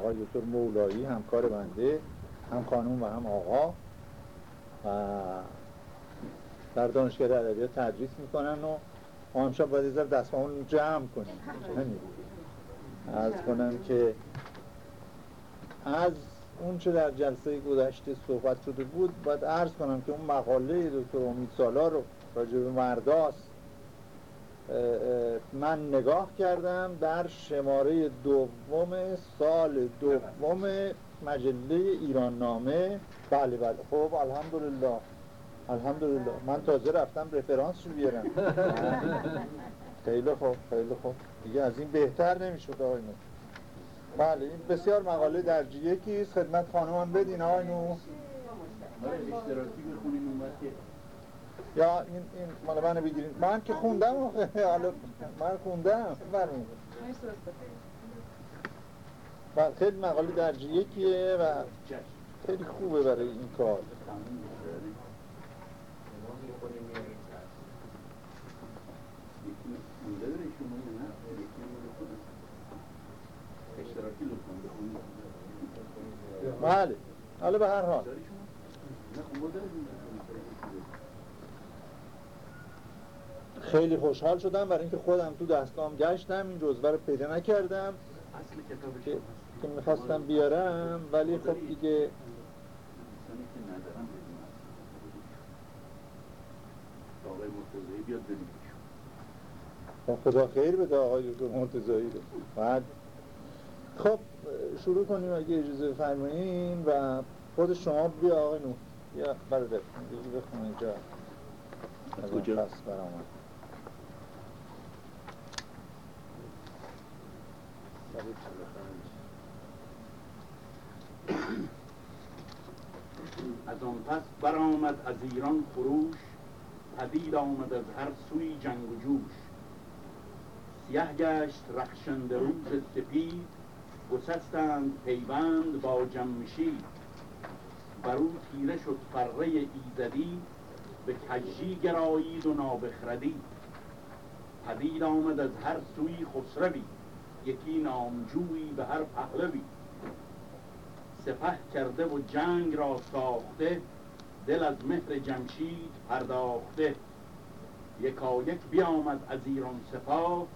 آقای دکتر مولایی همکار بنده هم خانوم و هم آقا. و در دانشگاه ادبیات تدریس می‌کنن و ما امشب باید از دستمون جمع کنیم. از کنم که از اون چه در جلسه گذشته صحبت شده بود باید عرض کنم که اون مقاله دکتر امید سالار رو راجع به مرداست من نگاه کردم در شماره دوم سال دوم مجله ایران نامه بله بله. خب الحمدلله. الحمدلله. من تازه رفتم رفرانس رو بیارم. خیلی خوب خیلی خوب. دیگه از این بهتر نمی‌شد آقای نو. بله این بسیار مقاله در یکی است خدمت خانمان بدین آقای نو. یا این این مال من بگیرین. من که خوندم حالا من خوندم. برمید بله خیلی مقاله در یکیه و خیلی خوبه برای این کار. بله. حالا به هر حال. خیلی خوشحال شدم برای اینکه خودم تو دستگاهم گشتم این جزوه رو پیدا نکردم. که, که می‌خواستم بیارم ولی خب دیگه خدا خیر بده آقای دکتر مرتضایی رو بعد خب شروع کنیم اگه اجازه فرمایین و خود شما بیا آقای نو بیا برادر بخون اینجا از کجا؟ برامد از آن پس برآمد از ایران خروش پدید آمد از هر سوی جنگ و جوش. سیه گشت رخشنده روز سپید گسستند پیوند با جمشید بر او تیره شد فره ایزدی به کجی گرایید و نابخردی. پدید آمد از هر سوی خسروی. یکی نامجویی به هر پهلوی. سپه کرده و جنگ را ساخته دل از مهر جمشید پرداخته. یکا یک بیامد از ایران سپاه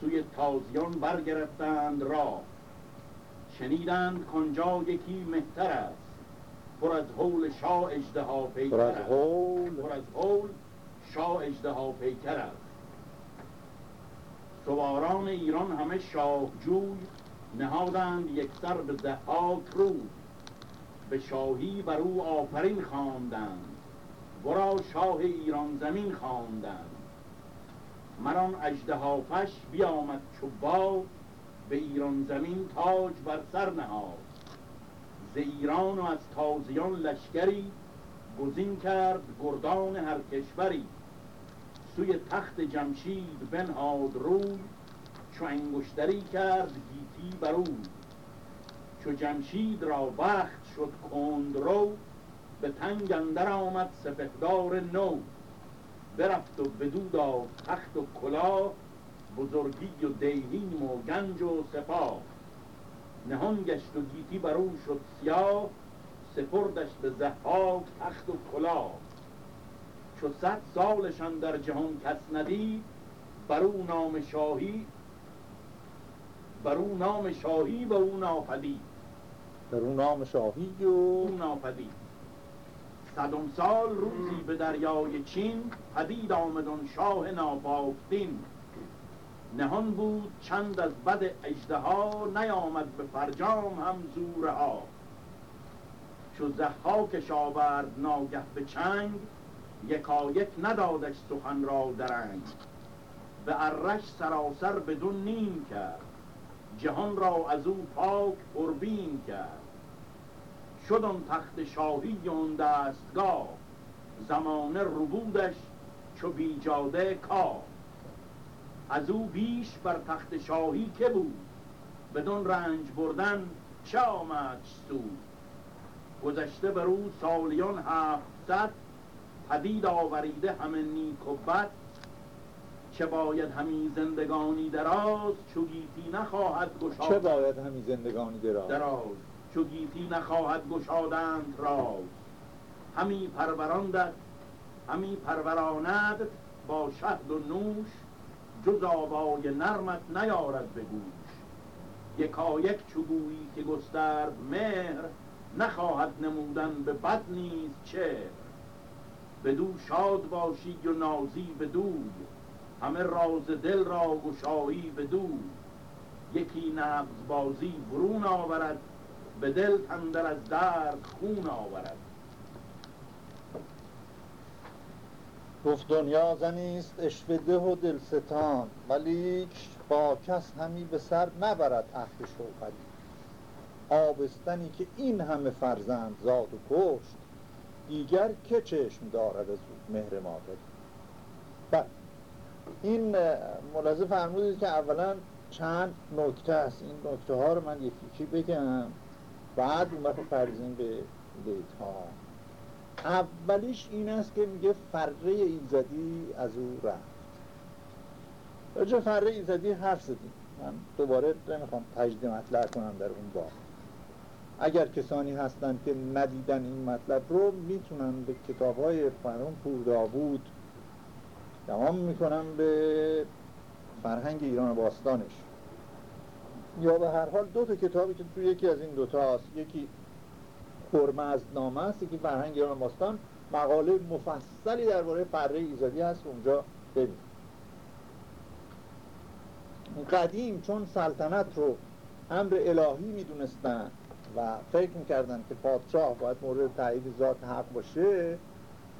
سوی تازیان برگرفتند را شنیدند کنجا یکی مهتر است. پر از حول شاه اجدها پیکر است. پر از حول شاه اجدها پیکر است. سواران ایران همه شاهجوی نهادند یک سر به زحاک رو. به شاهی بر او آفرین خواندند ورا شاه ایران زمین خواندند. مران اژدهافش بیامد چو باد به ایران زمین تاج بر سر نهاد. ز ایران و از تازیان لشکری گزین کرد گردان هر کشوری. سوی تخت جمشید بنهاد روی چو انگشتری کرد گیتی بر او چو جمشید را بخت شد کند رو به تنگ اندر آمد سپهدار نو. برفت و بدو داد تخت و کلاه بزرگی و دیهیم و گنج و سپاه. نهان گشت و گیتی بر او شد سیاه سپردش به زحاک تخت و کلاه چو صد سالشان در جهان کس ندید بر او نام شاهی بر او نام شاهی و او ناپدید. بر او نام شاهی و او ناپدید. صدم سال روزی به دریای چین پدید آمدن شاه ناپاکدین. نهان بود چند از بد اجدها نیامد به فرجام هم زورها. چو زحاکش آورد ناگه به چنگ یکایک ندادش سخن را درنگ. به ارش سراسر بدون نیم کرد. جهان را از او پاک پربین کرد. شد آن تخت شاهی اون دستگاه. زمانه ربودش چو بیجاده کار از او بیش بر تخت شاهی که بود؟ بدون رنج بردن چه آمد سود؟ گذشته بر او سالیان هفتصد پدید آوریده همه نیک و بد چه باید همی زندگانی دراز چو گیتی نخواهد گشاد. چه باید همی زندگانی دراز؟ دراز چو گیتی نخواهد گشادنت راز. همی پروراندت همی پروراند با شهد و نوش جز آوای نرمت نیاید به گوش. یکایک چو گویی که گسترد مهر نخواهد نمودن به بد نیز چهر بدو شاد باشی و نازی بدوی همه راز دل را گشایی بدوی یکی نبز بازی برون آورد به دل تندر از درد خون آورد. گفت دنیا زنیست اشوده و دلستان. ولیک با کس همی به سر نبرد عهد شوهری آبستنی که این همه فرزند زاد و کشت. دیگر که چشم دارد از مهر مادری بله. این ملاحظه فرمودید که اولا چند نکته است. این نکته ها رو من یکی بگم. بعد اون وقت پرزیم به بیت ها اولیش این است که میگه فره ایزدی از او رفت. راجع فره ایزدی حرف زدیم. من دوباره نمی‌خوام تجدید مطلع کنم در اون بار اگر کسانی هستند که ندیدن این مطلب رو می‌تونن به کتاب های فرون پور داوود دمام می‌کنم به فرهنگ ایران باستانش. یا به هر حال دو تا کتابی که توی یکی از این دوتا هست یکی از نامه است یکی فرهنگ ایران باستان. مقاله مفصلی درباره فره ایزادی هست اونجا ببین قدیم چون سلطنت رو امر الهی می‌دونستن و فکر می‌کردن که پادشاه باید مورد تایید ذات حق باشه.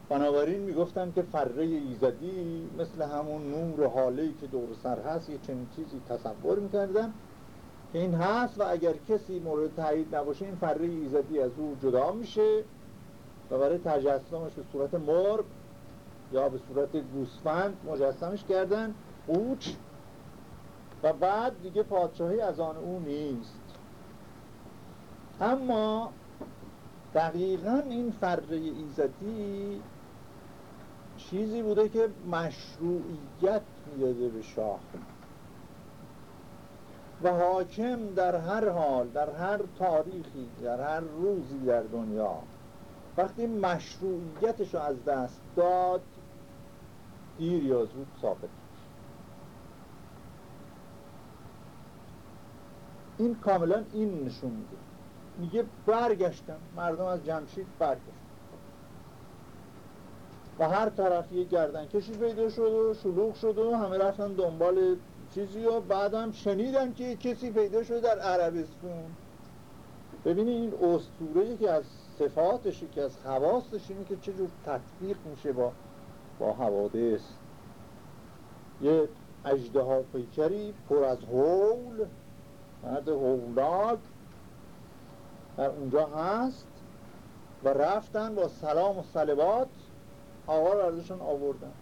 بنابراین می‌گفتن که فره ایزدی مثل همون نور و حاله که دور سر هست یه چنین چیزی تصور می‌کردن که این هست و اگر کسی مورد تایید نباشه این فره ایزدی از او جدا میشه و برای تجسمش به صورت مرغ یا به صورت گوسفند مجسمش کردن اوچ. و بعد دیگه پادشاهی از آن او نیست. اما دقیقا این فره ایزدی چیزی بوده که مشروعیت می‌داده به شاه. و حاکم در هر حال در هر تاریخی در هر روزی در دنیا وقتی مشروعیتش رو از دست داد دیر یا زود ثابت این کاملا این نشون میده. میگه برگشتم مردم از جمشید برگشتم و هر طرف یه گردن کشی پیدا شد و شلوغ شد و همه رفتن دنبال چیزی و بعدم شنیدن که کسی پیدا شده در عربستون. ببینید این اسطوره که از صفاتش که از حواستش اینه که چجور تطبیق میشه با با حوادث. یه اجده پیکری پر از هول مرد هولاک. در اونجا هست و رفتن با سلام و سلبات آقا رو ازشون آوردن.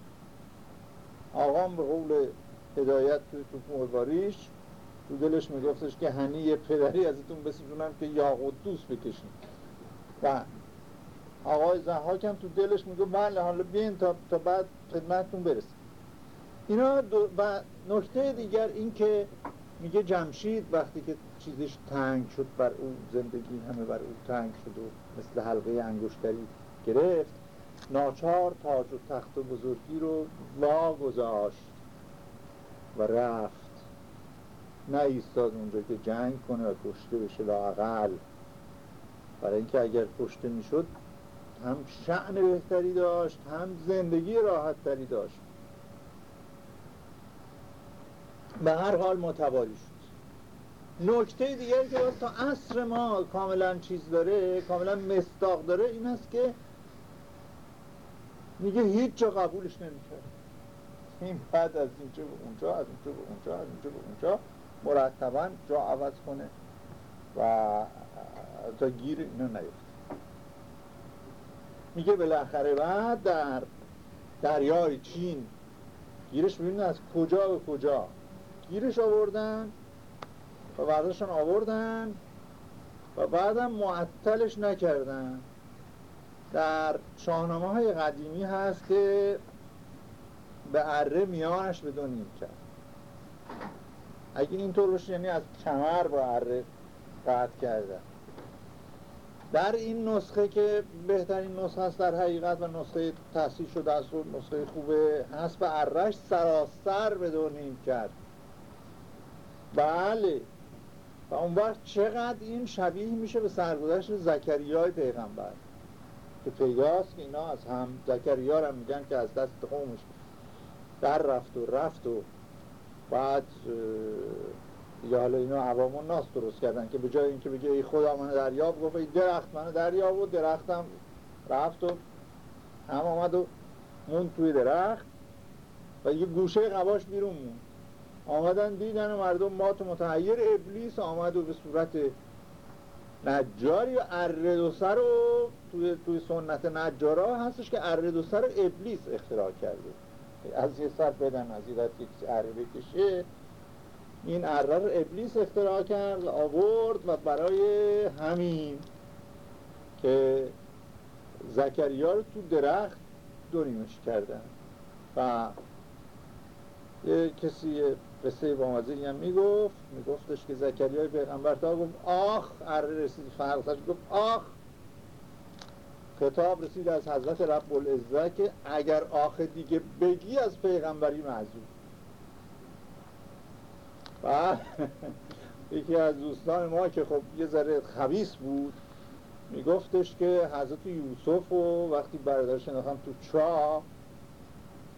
آقا به قول هدایت توی تو مرواریش تو دلش میگفتش که هنی پدری ازتون بسیدونم که یا قدوس بکشین. و آقای زحاک هم تو دلش میگه بله حالا بیین تا, تا بعد خدمتتون برسیم. اینا و نکته دیگر این که میگه جمشید وقتی که چیزش تنگ شد بر او زندگی همه بر او تنگ شد و مثل حلقه انگشتری گرفت. ناچار تاج و تخت و بزرگی رو وا گذاشت و رفت. نه ایستاد اونجا که جنگ کنه و کشته بشه لاقل برای اینکه اگر کشته می‌شد هم شعن بهتری داشت هم زندگی راحت تری داشت. به هر حال متوالی شد. نکته دیگری که باید تا عصر ما کاملا چیز داره کاملا مستاق داره این است که میگه هیچ جا قبولش نمی‌کرد. این بعد از اینجا به اونجا از اونجا به اونجا از اونجا به اونجا مرتبا جا عوض کنه و تا گیر اینو نیفت میگه بالاخره بعد در دریای چین گیرش ببینید از کجا به کجا؟ گیرش آوردن. و بعدشون آوردن و بعدم معطلش نکردن. در شاهنامه های قدیمی هست که به اره میانش به دو نیم کرد. اگه اینطور باشه یعنی از کمر با اره قطع کرده در این نسخه که بهترین نسخه است در حقیقت و نسخه تحصیل شده است و نسخه خوبه هست به ارش سراسر به دو نیم کرد. بله. و اون وقت چقدر این شبیه میشه به سرگذشت زکریای پیغمبر. که پیداست که اینا از هم زکریا رو میگن که از دست قومش در رفت و رفت و بعد یا حالا اینا عوام ناس درست کردن که به جای اینکه بگه ای خدا منو دریاب گفت ای درخت منو دریاب و درختم رفت و هم آمد و مون توی درخت و یه گوشه قباش بیرون مون آمدن دیدن مردم مات متحیر ابلیس آمد و به صورت نجاری و اردوسر رو توی, توی سنت نجارا هستش که اردوسر ابلیس اختراع کرده. از یه سر بدن از یه یک اره بکشه. این اره رو ابلیس اختراع کرد آورد و برای همین که زکریا رو تو درخت دونیمش کردن. و کسی قصه بامزه هم می‌گفت میگفتش که زکریای پیغمبر تا گفت آخ اره رسید فرقش گفت آخ. خطاب رسید از حضرت رب العزه که اگر آخ دیگه بگی از پیغمبری معذور. و یکی از دوستان ما که خب یه ذره خبیس بود میگفتش که حضرت یوسف و وقتی برادرش انداختم تو چاه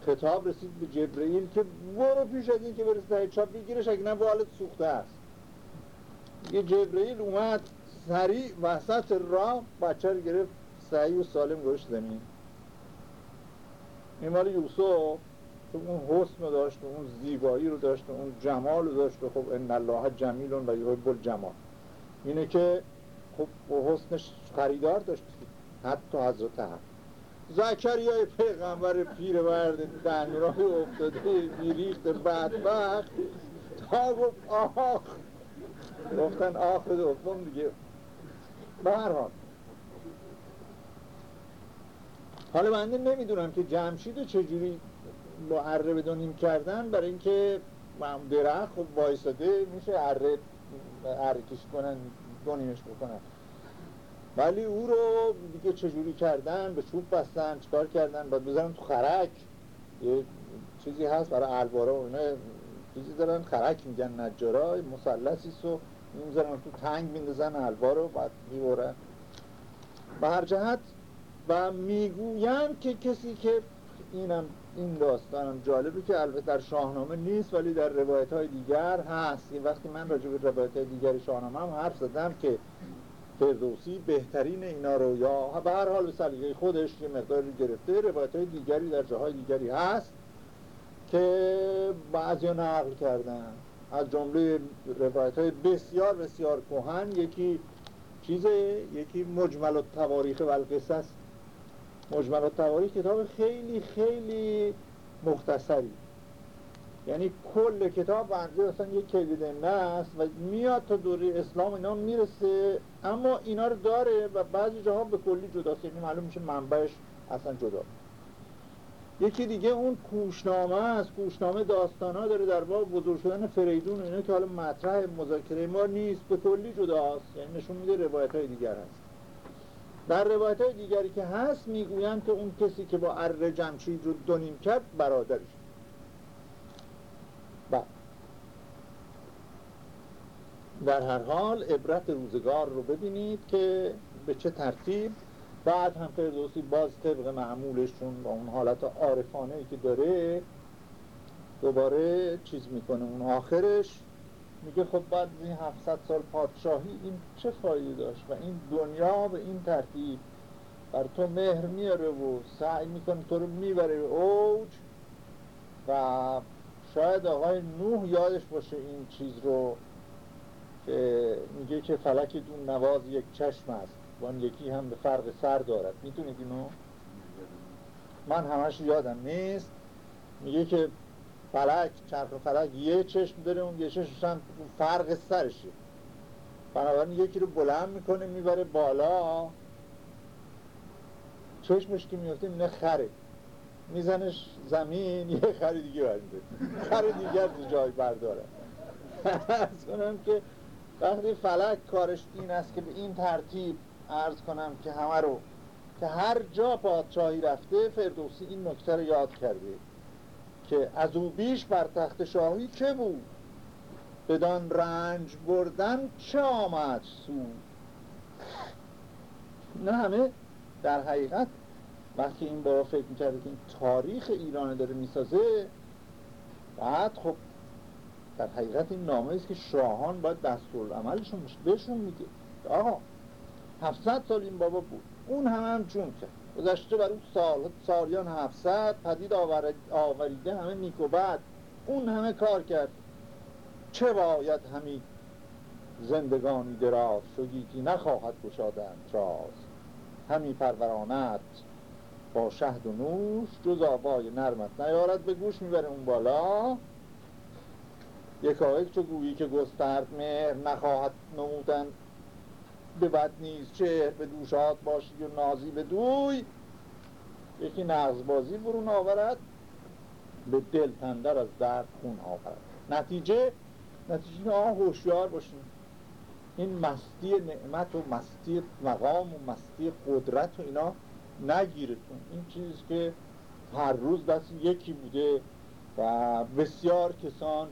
خطاب رسید به جبرئیل که برو پیش از این که برسه چاه بگیرش اگه نه بالت سوخته است. یه جبرئیل اومد سریع وسط راه بچه رو گرفت سعی و سالم گوش زمین. این یوسف که اون حسن رو داشت و اون زیبایی رو داشت و اون جمال رو داشت و خب ان الله جمیل و یحب الجمال. اینه که خب حسنش خریدار داشت حتی حضرت هم زکریای پیغمبر پیر ورد راه افتاده میریخت بدبخت. تا گفت آخ گفتن آخ دوم دیگه. به هر حال. حالا بنده نمی‌دونم که جمشید چجوری با اره بدونیم کردن. برای اینکه درخت خب وایساده میشه اره اره کشی کنن دونیمش بکنن. ولی او رو دیگه چجوری کردن به چوب بستن چکار کردن باید بزنن تو خرک. یه چیزی هست برای البارا و اینا چیزی دارن خرک میگن نجارا مسلسی رو می‌زنن تو تنگ میندازن البا رو بعد می‌برن. به هر جهت و می‌گویند که کسی که اینم این داستانم جالبه که البته در شاهنامه نیست ولی در روایت های دیگر هست. این وقتی من راجع به روایت های دیگر شاهنامه هم حرف زدم که فردوسی بهترین اینا رو یا به هر حال به سلیقه خودش یه مقداری گرفته روایت های دیگری در جاهای دیگری هست که بعضی نقل کردن. از جمله روایت های بسیار بسیار کهن یکی چیز یکی مجمل و تواریخ و القصص مجمل تواریخ کتاب خیلی خیلی مختصری. یعنی کل کتاب بنده اصلا یک کلید است و میاد تا دوره اسلام اینا می‌رسه اما اینا رو داره و بعضی جاها به کلی جداست. یعنی معلوم میشه منبعش اصلا جدا. یکی دیگه اون کوشنامه است. کوشنامه داستان ها داره در باب بزرگ شدن فریدون اینا که حالا مطرح مذاکره ما نیست. به کلی جداست. یعنی نشون میده روایت های دیگر هست. در روایت های دیگری که هست می‌گویند که اون کسی که با اره جمشید رو دونیم کرد برادرش بله. در هر حال عبرت روزگار رو ببینید که به چه ترتیب. بعد هم فردوسی باز طبق معمولشون با اون حالت عارفانه که داره دوباره چیز می‌کنه. اون آخرش میگه خب بعد این 700 سال پادشاهی این چه فایده داشت؟ و این دنیا به این ترتیب. بر تو مهر میاره و سعی می‌کنه تو رو می‌بره اوج. و شاید آقای نوح یادش باشه این چیز رو. که میگه که فلک دون نواز یک چشم است. و یکی هم به فرق سر دارد. می‌تونید اینو؟ من همش یادم نیست. میگه که فلک چرخ فلک یه چشم داره اون یه چشمش هم فرق سرشه. بنابراین یکی رو بلند می‌کنه می‌بره بالا. چشمش که میفته اینه خره. میزنش زمین یه خر دیگه برمیده خر دیگر جای برداره. ارز کنم که وقتی فلک کارش این است که به این ترتیب ارز کنم که همه رو که هر جا پادشاهی رفته فردوسی این نکته رو یاد کرده که از او بیش بر تخت شاهی چه بود؟ بدان رنج بردن چه آمد سود نه همه در حقیقت وقتی این بابا فکر می‌کرده که این تاریخ ایران داره می‌سازه بعد خب در حقیقت این نامه است که شاهان باید دستور عملشون بهشون میگه آقا 700 سال این بابا بود. اون هم هم جون کرد. گذشته بر اون سال سالیان 700 پدید آوریده همه نیک و بعد اون همه کار کرد. چه باید همی زندگانی دراز شدیدی نخواهد گشادن راز؟ همی پرورانت با شهد و نوش جز آبای نرمت نیارد به گوش می‌بره اون بالا. یکایک چو گویی که گسترد مهر نخواهد نمودن. به بد نیز چهر به دوشات باشی و نازی به دوی. یکی نغزبازی برون آورد به دل تندر از درد خون آورد. نتیجه؟ نتیجه آه هوشیار باشین این مستی نعمت و مستی مقام و مستی قدرت و اینا نگیرتون. این چیزی که هر روز دست یکی بوده و بسیار کسان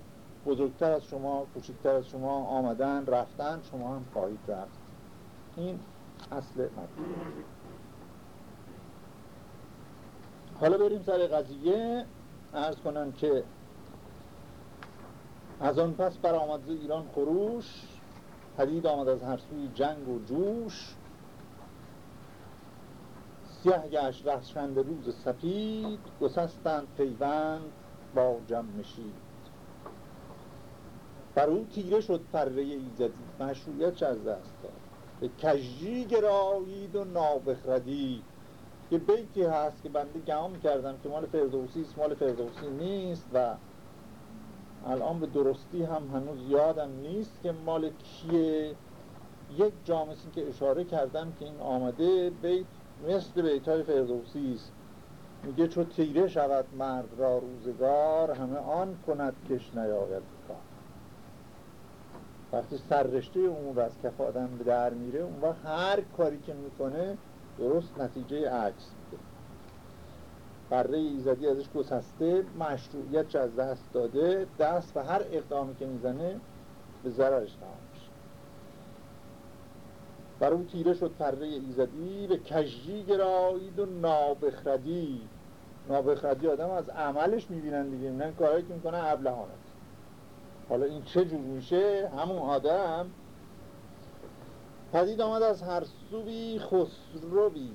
بزرگتر از شما کوچکتر از شما آمدن رفتن شما هم خواهید رفت. این اصل حالا بریم سر قضیه. ارز کنم که از آن پس برآمد ایران خروش. پدید آمد از هر سوی جنگ و جوش. سیاه گشت رخشند روز سپید. گسستند پیوند با جمشید بر او تیره شد پره ایزدی مشروعیت از دست داد. به کجی گرایید و نابخردی. یه بیتی هست که بنده گام کردم که مال فردوسی است مال فردوسی نیست و الان به درستی هم هنوز یادم نیست که مال کیه. یک جا که اشاره کردم که این آمده بیت مثل بیت های فردوسی است. میگه چو تیره شود مرد را روزگار همه آن کند کش نیاید کار. وقتی سررشته اون رو از کف آدم به در میره اون وقت هر کاری که می‌کنه درست نتیجه عکس میده. بره ایزدی ازش گسسته مشروعیت از دست داده دست و هر اقدامی که می‌زنه به ضررش تمام میشه. بر اون تیره شد پره ایزدی به کجی گرایید و نابخردی. نابخردی آدم از عملش می‌بینن دیگه می‌بینن کارهایی که می‌کنه ابلهانه. حالا این چه جور میشه؟ همون آدم. پدید آمد از هر سوی خسروی.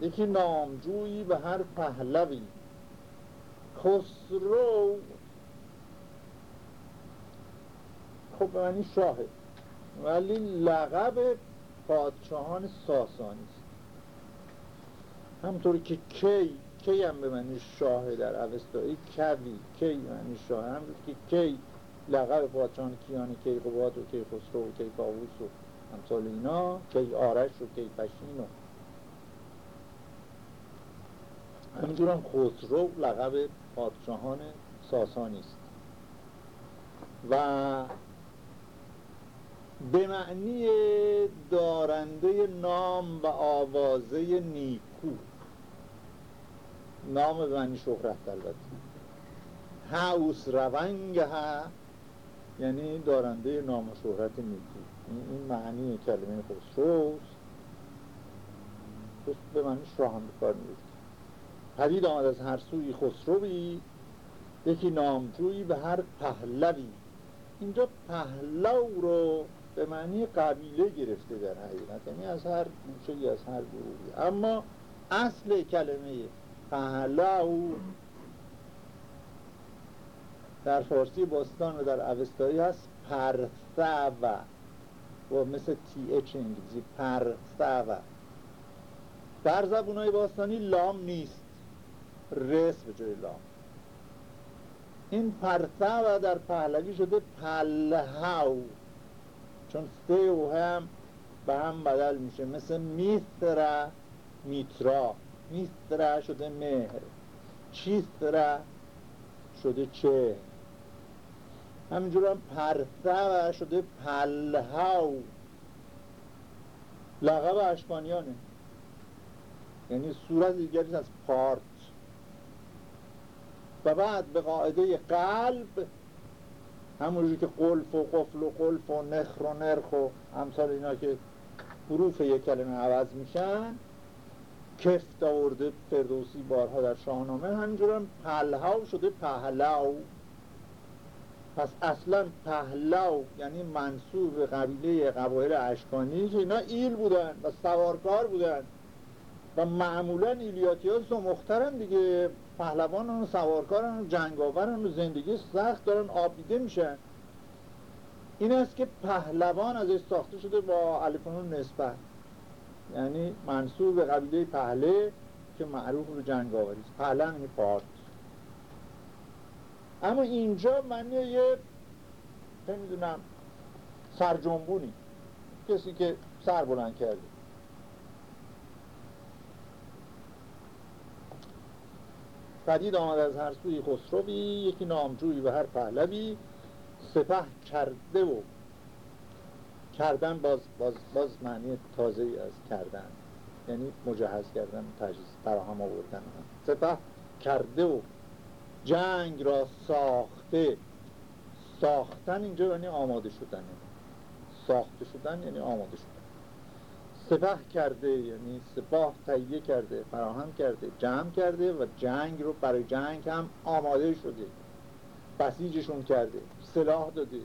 یکی نامجویی به هر پهلوی. خسرو. خب به معنی شاهه ولی لقب پادشاهان ساسانی است. همطوری که کی کی هم به معنی شاه در اوستایی کوی کی معنی شاه هم که کی لقب پادشاهان کیان کی قباد و کی خسرو و کی کاووس و همسال اینا کی آرش و کی پشین و همینجور هم خسرو لقب پادشاهان ساسانی است. و به معنی دارنده نام و آوازه نیکو. نام معنی شهرت البته. هاوس روانگ ها یعنی دارنده نام و شهرت نیکو این معنی کلمه خسروست به معنی شاه بکار میرد پدید آمد از هر سوی خسروی. یکی نامجویی به هر پهلوی. اینجا پهلو رو به معنی قبیله گرفته در حقیقت. یعنی از هر گوشه از هر گروهی. اما اصل کلمه پهلو در فارسی باستان و در اوستایی هست پرثو و. مثل تی اچ انگلیسی پرثو در زبون های باستانی لام نیست. رس به جای لام. این پرثو در پهلوی شده پلهو چون سه و هم به هم بدل میشه. مثل میترا میترا. میستره شده مهر؟ چیستره شده چه همینجور هم پرتو شده پلهو. لقب اشکانیانه یعنی صورت دیگری از پارت و بعد به قاعده قلب همونجور که قلف و قفل و قلف و نخر و نرخ و همسال اینا که حروف یک کلمه عوض میشن کفت آورده فردوسی بارها در شاهنامه. همینجور هم پلهاو شده پهلو پس اصلا پهلو یعنی منصوب قبیله قبایل اشکانی که اینا ایل بودن و سوارکار بودن و معمولا ایلیاتی ها زمخترن دیگه. پهلوان و سوارکارن و جنگاورن و زندگی سخت دارن آبیده میشن. این است که پهلوان ازش ساخته شده با الفنون نسبت. یعنی منصوب به قبیله پهله که معروف به جنگاوری است. پهلن یعنی پارت اما اینجا من یه نمی‌دونم سرجنبونی. کسی که سر بلند کرده. پدید آمد از هر سوی خسروی یکی نامجوی و هر پهلوی سپه کرده و کردن باز, باز, باز معنی تازه از کردن. یعنی مجهز کردن تجهیز فراهم آوردن. سپه کرده و جنگ را ساخته. ساختن اینجا یعنی آماده شدن. ساخته شدن یعنی آماده شدن. سپه کرده یعنی سپاه تهیه کرده فراهم کرده جمع کرده و جنگ رو برای جنگ هم آماده شده. بسیجشون کرده سلاح داده.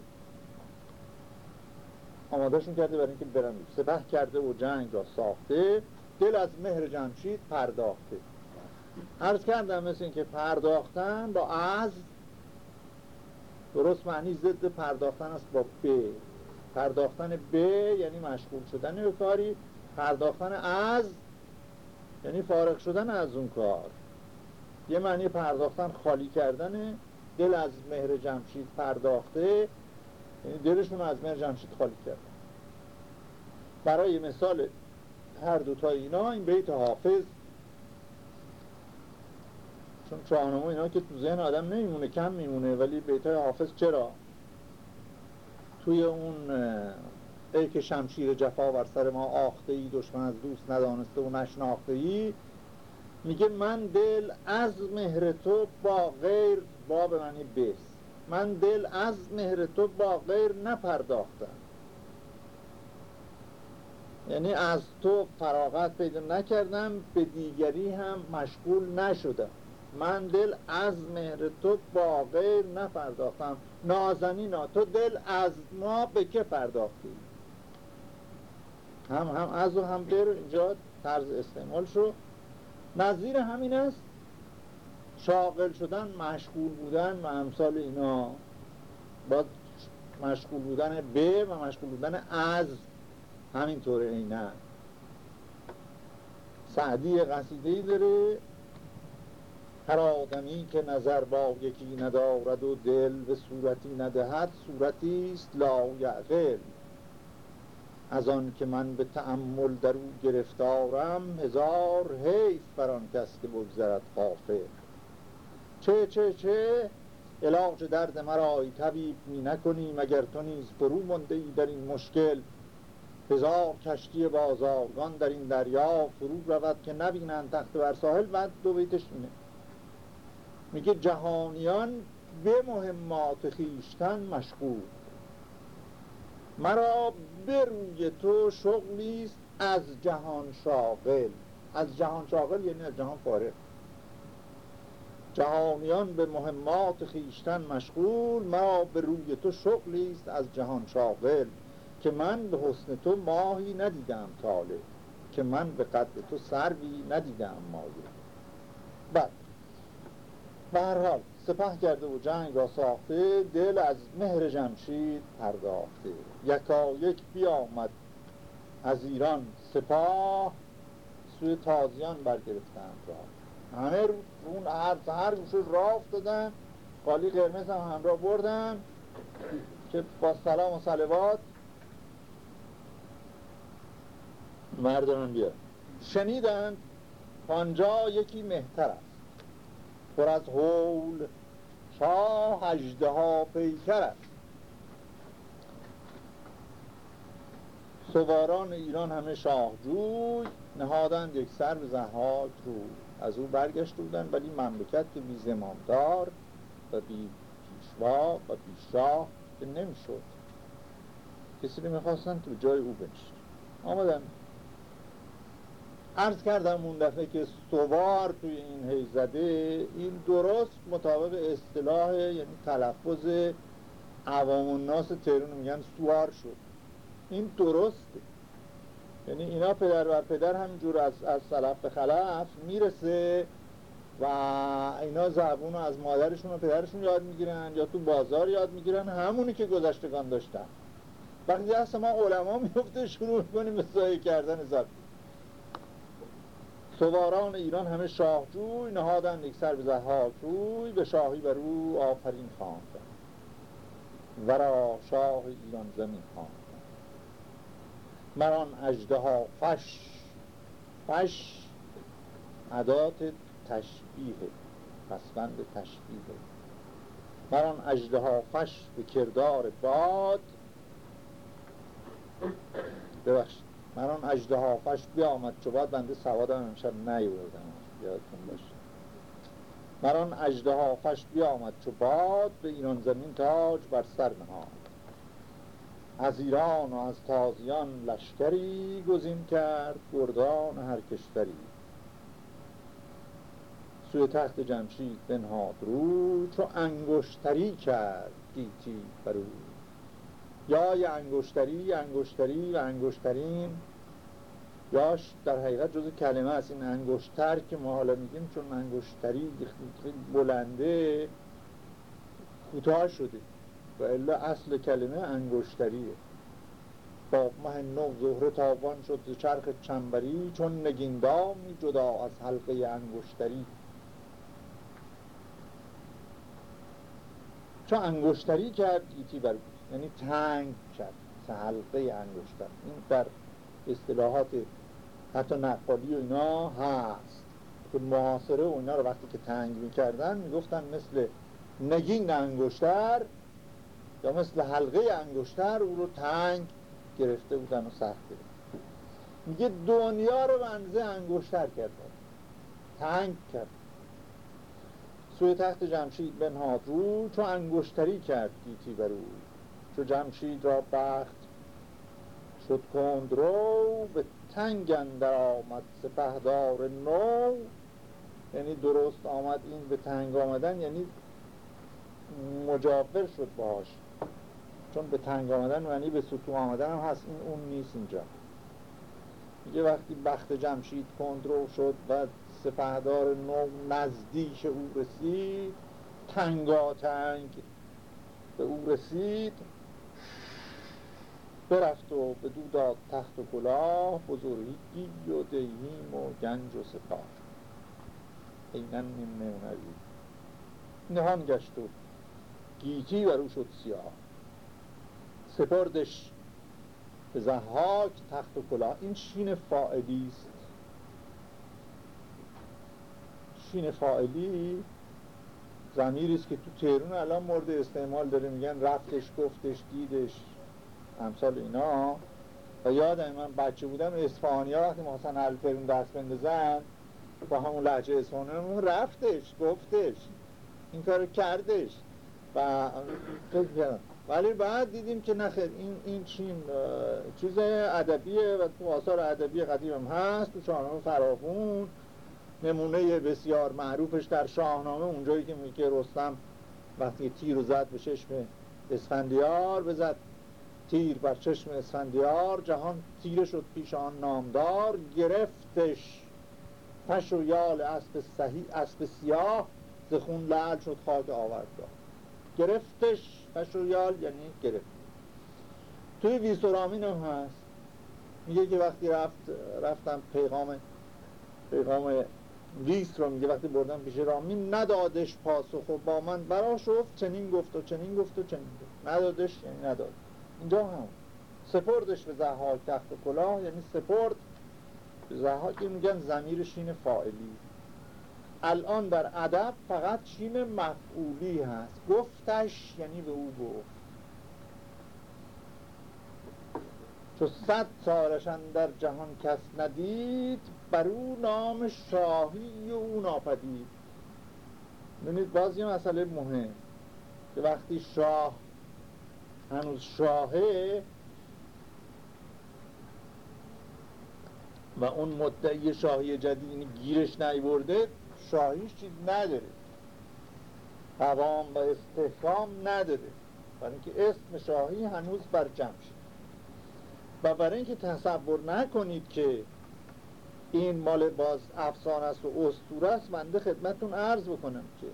آمادهشون کرده برای اینکه برن. سپه کرده و جنگ را ساخته. دل از مهر جمشید پرداخته. عرض کردم مثل اینکه پرداختن با از درست معنی ضد پرداختن است با ب. پرداختن ب یعنی مشغول شدن به کاری پرداختن از یعنی فارغ شدن از اون کار. یه معنی پرداختن خالی کردن دل از مهر جمشید پرداخته. یعنی دلشون از مهر جمشید خالی کردن. برای مثال هر دوتا اینا این بیت حافظ چون شاهنامه اینا که تو ذهن آدم نمیمونه کم میمونه ولی بیت حافظ چرا؟ توی اون ای که شمشیر جفا بر سر ما آخته ای دشمن از دوست ندانسته و نشناخته ای میگه من دل از مهر تو با غیر با به معنی بس من دل از مهر تو با غیر نپرداختم. یعنی از تو فراغت پیدا نکردم به دیگری هم مشغول نشدم. من دل از مهر تو با غیر نپرداختم. نازنینا تو دل از ما به که پرداختی؟ هم هم از و هم بر اینجا طرز استعمال شو. نظیر همین است. شاغل شدن مشغول بودن و امثال اینا. با مشغول بودن به و مشغول بودن از همینطوره اینه سعدی قصیده داره. هر آدمی که نظر با یکی ندارد و دل به صورتی ندهد صورتی است لا یعقل از آن که من به تأمل در او گرفتارم هزار حیف بر آن کس که بگذرد غافل. چه چه چه؟ علاج درد مرا ای طبیب می نکنی مگر تو نیز فرو مانده ای در این مشکل؟ هزار کشتی بازارگان در این دریا فرو رود که نبینند تخت بر ساحل بعد دو بیتش اینه میگه جهانیان به مهمات خیشتن مشغول. مرا به روی تو شغلیست از جهان شاغل. از جهان شاغل یعنی از جهان فارغ. جهانیان به مهمات خیشتن مشغول مرا به روی تو شغلیست از جهان شاغل که من به حسن تو ماهی ندیدم تاله که من به قد تو سروی ندیدم مایه بعد به هر حال سپه کرده و جنگ را ساخته دل از مهر جمشید پرداخته. یکا یک بیامد از ایران سپاه سوی تازیان برگرفتند را همه اون هر هر گوشه راه افتادن. قالی قرمز هم همراه بردن. که با سلام و سلوات. مردان بیاد. شنیدند آنجا یکی مهتر است. پر از حول شاه هجده ها پیکر است. سواران ایران همه شاهجوی نهادند یک سر به رو از او برگشت بودن ولی مملکت که بی زمامدار و بی پیشوا و بی شاه که نمی‌شد. کسی رو می‌خواستن که جای او بنشت آمدن. عرض کردم اون دفعه که سوار توی این حیزده این درست مطابق اصطلاح یعنی تلفظ عوام الناس تهرون میگن سوار شد. این درسته. یعنی اینا پدر و پدر همینجور از, از سلف به خلف می‌رسه و اینا زبون از مادرشون و پدرشون یاد می‌گیرن یا تو بازار یاد می‌گیرن همونی که گذشتگان داشتن. وقتی دست ما علما میفته شروع می‌کنیم به سایه کردن زبون. سواران ایران همه شاهجوی نهادن یک سر به زهاک روی به شاهی بر او آفرین خواندن. ورا شاه ایران زمین خواندن مران اجده ها فش فش عدات تشبیه پسوند تشبیه. مران اجده ها فش به کردار باد. ببخشید من آن اجده هافش بیامد چو باد بنده سوادم امشب نیوردم. یادتون باشه. من آن اجده هافش بیامد چو باد به ایران زمین تاج بر سر نهاد. از ایران و از تازیان لشکری گزین کرد گردان هر کشوری. سوی تخت جمشید بنهاد رو چو انگشتری کرد گیتی برو یا یه انگشتری انگشتری و انگشترین. یاش در حقیقت جز کلمه است این انگشتر که ما حالا میگیم چون انگشتری بلنده کوتاه شده. و الا اصل کلمه انگشتریه. با مه نو زهره تابان شد چرخ چنبری چون نگیندامی جدا از حلقه انگشتری. چون انگشتری کرد؟ ایتی بر یعنی تنگ کرد. حلقه انگشتر. این در اصطلاحات حتی نقالی و اینا هست. که محاصره و اینا رو وقتی که تنگ می‌کردن می‌گفتن مثل نگین انگشتر یا مثل حلقه انگشتر او رو تنگ گرفته بودن و سخت میگه دنیا رو منزه انگشتر کرد. تنگ کرد. سوی تخت جمشید بنهاد رو چون انگشتری کرد گیتی بر او. چو جمشید را بخت شد کند رو به تنگ اندر آمد سپهدار نو. یعنی درست آمد این به تنگ آمدن یعنی مجاور شد باش چون به تنگ آمدن یعنی به سطوح آمدن هم هست این اون نیست اینجا. یه وقتی بخت جمشید کندرو شد و سپهدار نو نزدیک او رسید تنگاتنگ به او رسید برفت و به دو داد تخت و کلاه بزرگی و دیهیم و گنج و سپاه. اینن نمونوی نهان گشت و گیتی بر شد سیاه. سپردش به زحاک تخت و کلاه. این شین فائلی است. شین فائلی زمیری است که تو تهرون الان مورد استعمال داره. میگن رفتش گفتش دیدش امثال اینا. و یادم من بچه بودم اسفانی ها وقتی محسن الفرون دست بندازن با همون لحجه اسفانی رفتش گفتش این کار کردش. و ولی بعد دیدیم که نخیر این این چین چیز ادبیه و تو آثار ادبی قدیم هم هست تو شاهنامه فراخون نمونه بسیار معروفش در شاهنامه اونجایی که میگه رستم وقتی تیر رو زد به چشم اسفندیار بزد تیر بر چشم اسفندیار جهان تیره شد پیش آن نامدار گرفتش پش و یال اسب, اسب سیاه زخون لعل شد خاک آوردگاه گرفتش پش و یال یعنی گرفت. توی ویسورامین هم هست. میگه که وقتی رفت رفتم پیغام پیغام ویس رو میگه وقتی بردم پیش رامین ندادش پاسخ و با من برا شفت چنین گفت و چنین گفت و چنین گفت. ندادش یعنی نداد. اینجا هم سپردش به زحاک تخت و کلاه یعنی سپرد. زها که میگن زمیر شین فائلی الان در ادب فقط شین مفعولی هست. گفتش یعنی به او گفت. چو صد سالشان در جهان کس ندید بر او نام شاهی او ناپدید. ببینید باز یه مسئله مهم که وقتی شاه هنوز شاهه و اون مدعی شاهی جدید گیرش نیورده شاهیش چیز نداره. قوام و استحکام نداره. برای اینکه اسم شاهی هنوز بر جمع شد. و برای اینکه تصور نکنید که این مال باز افسان است و استور است منده خدمتون عرض بکنم که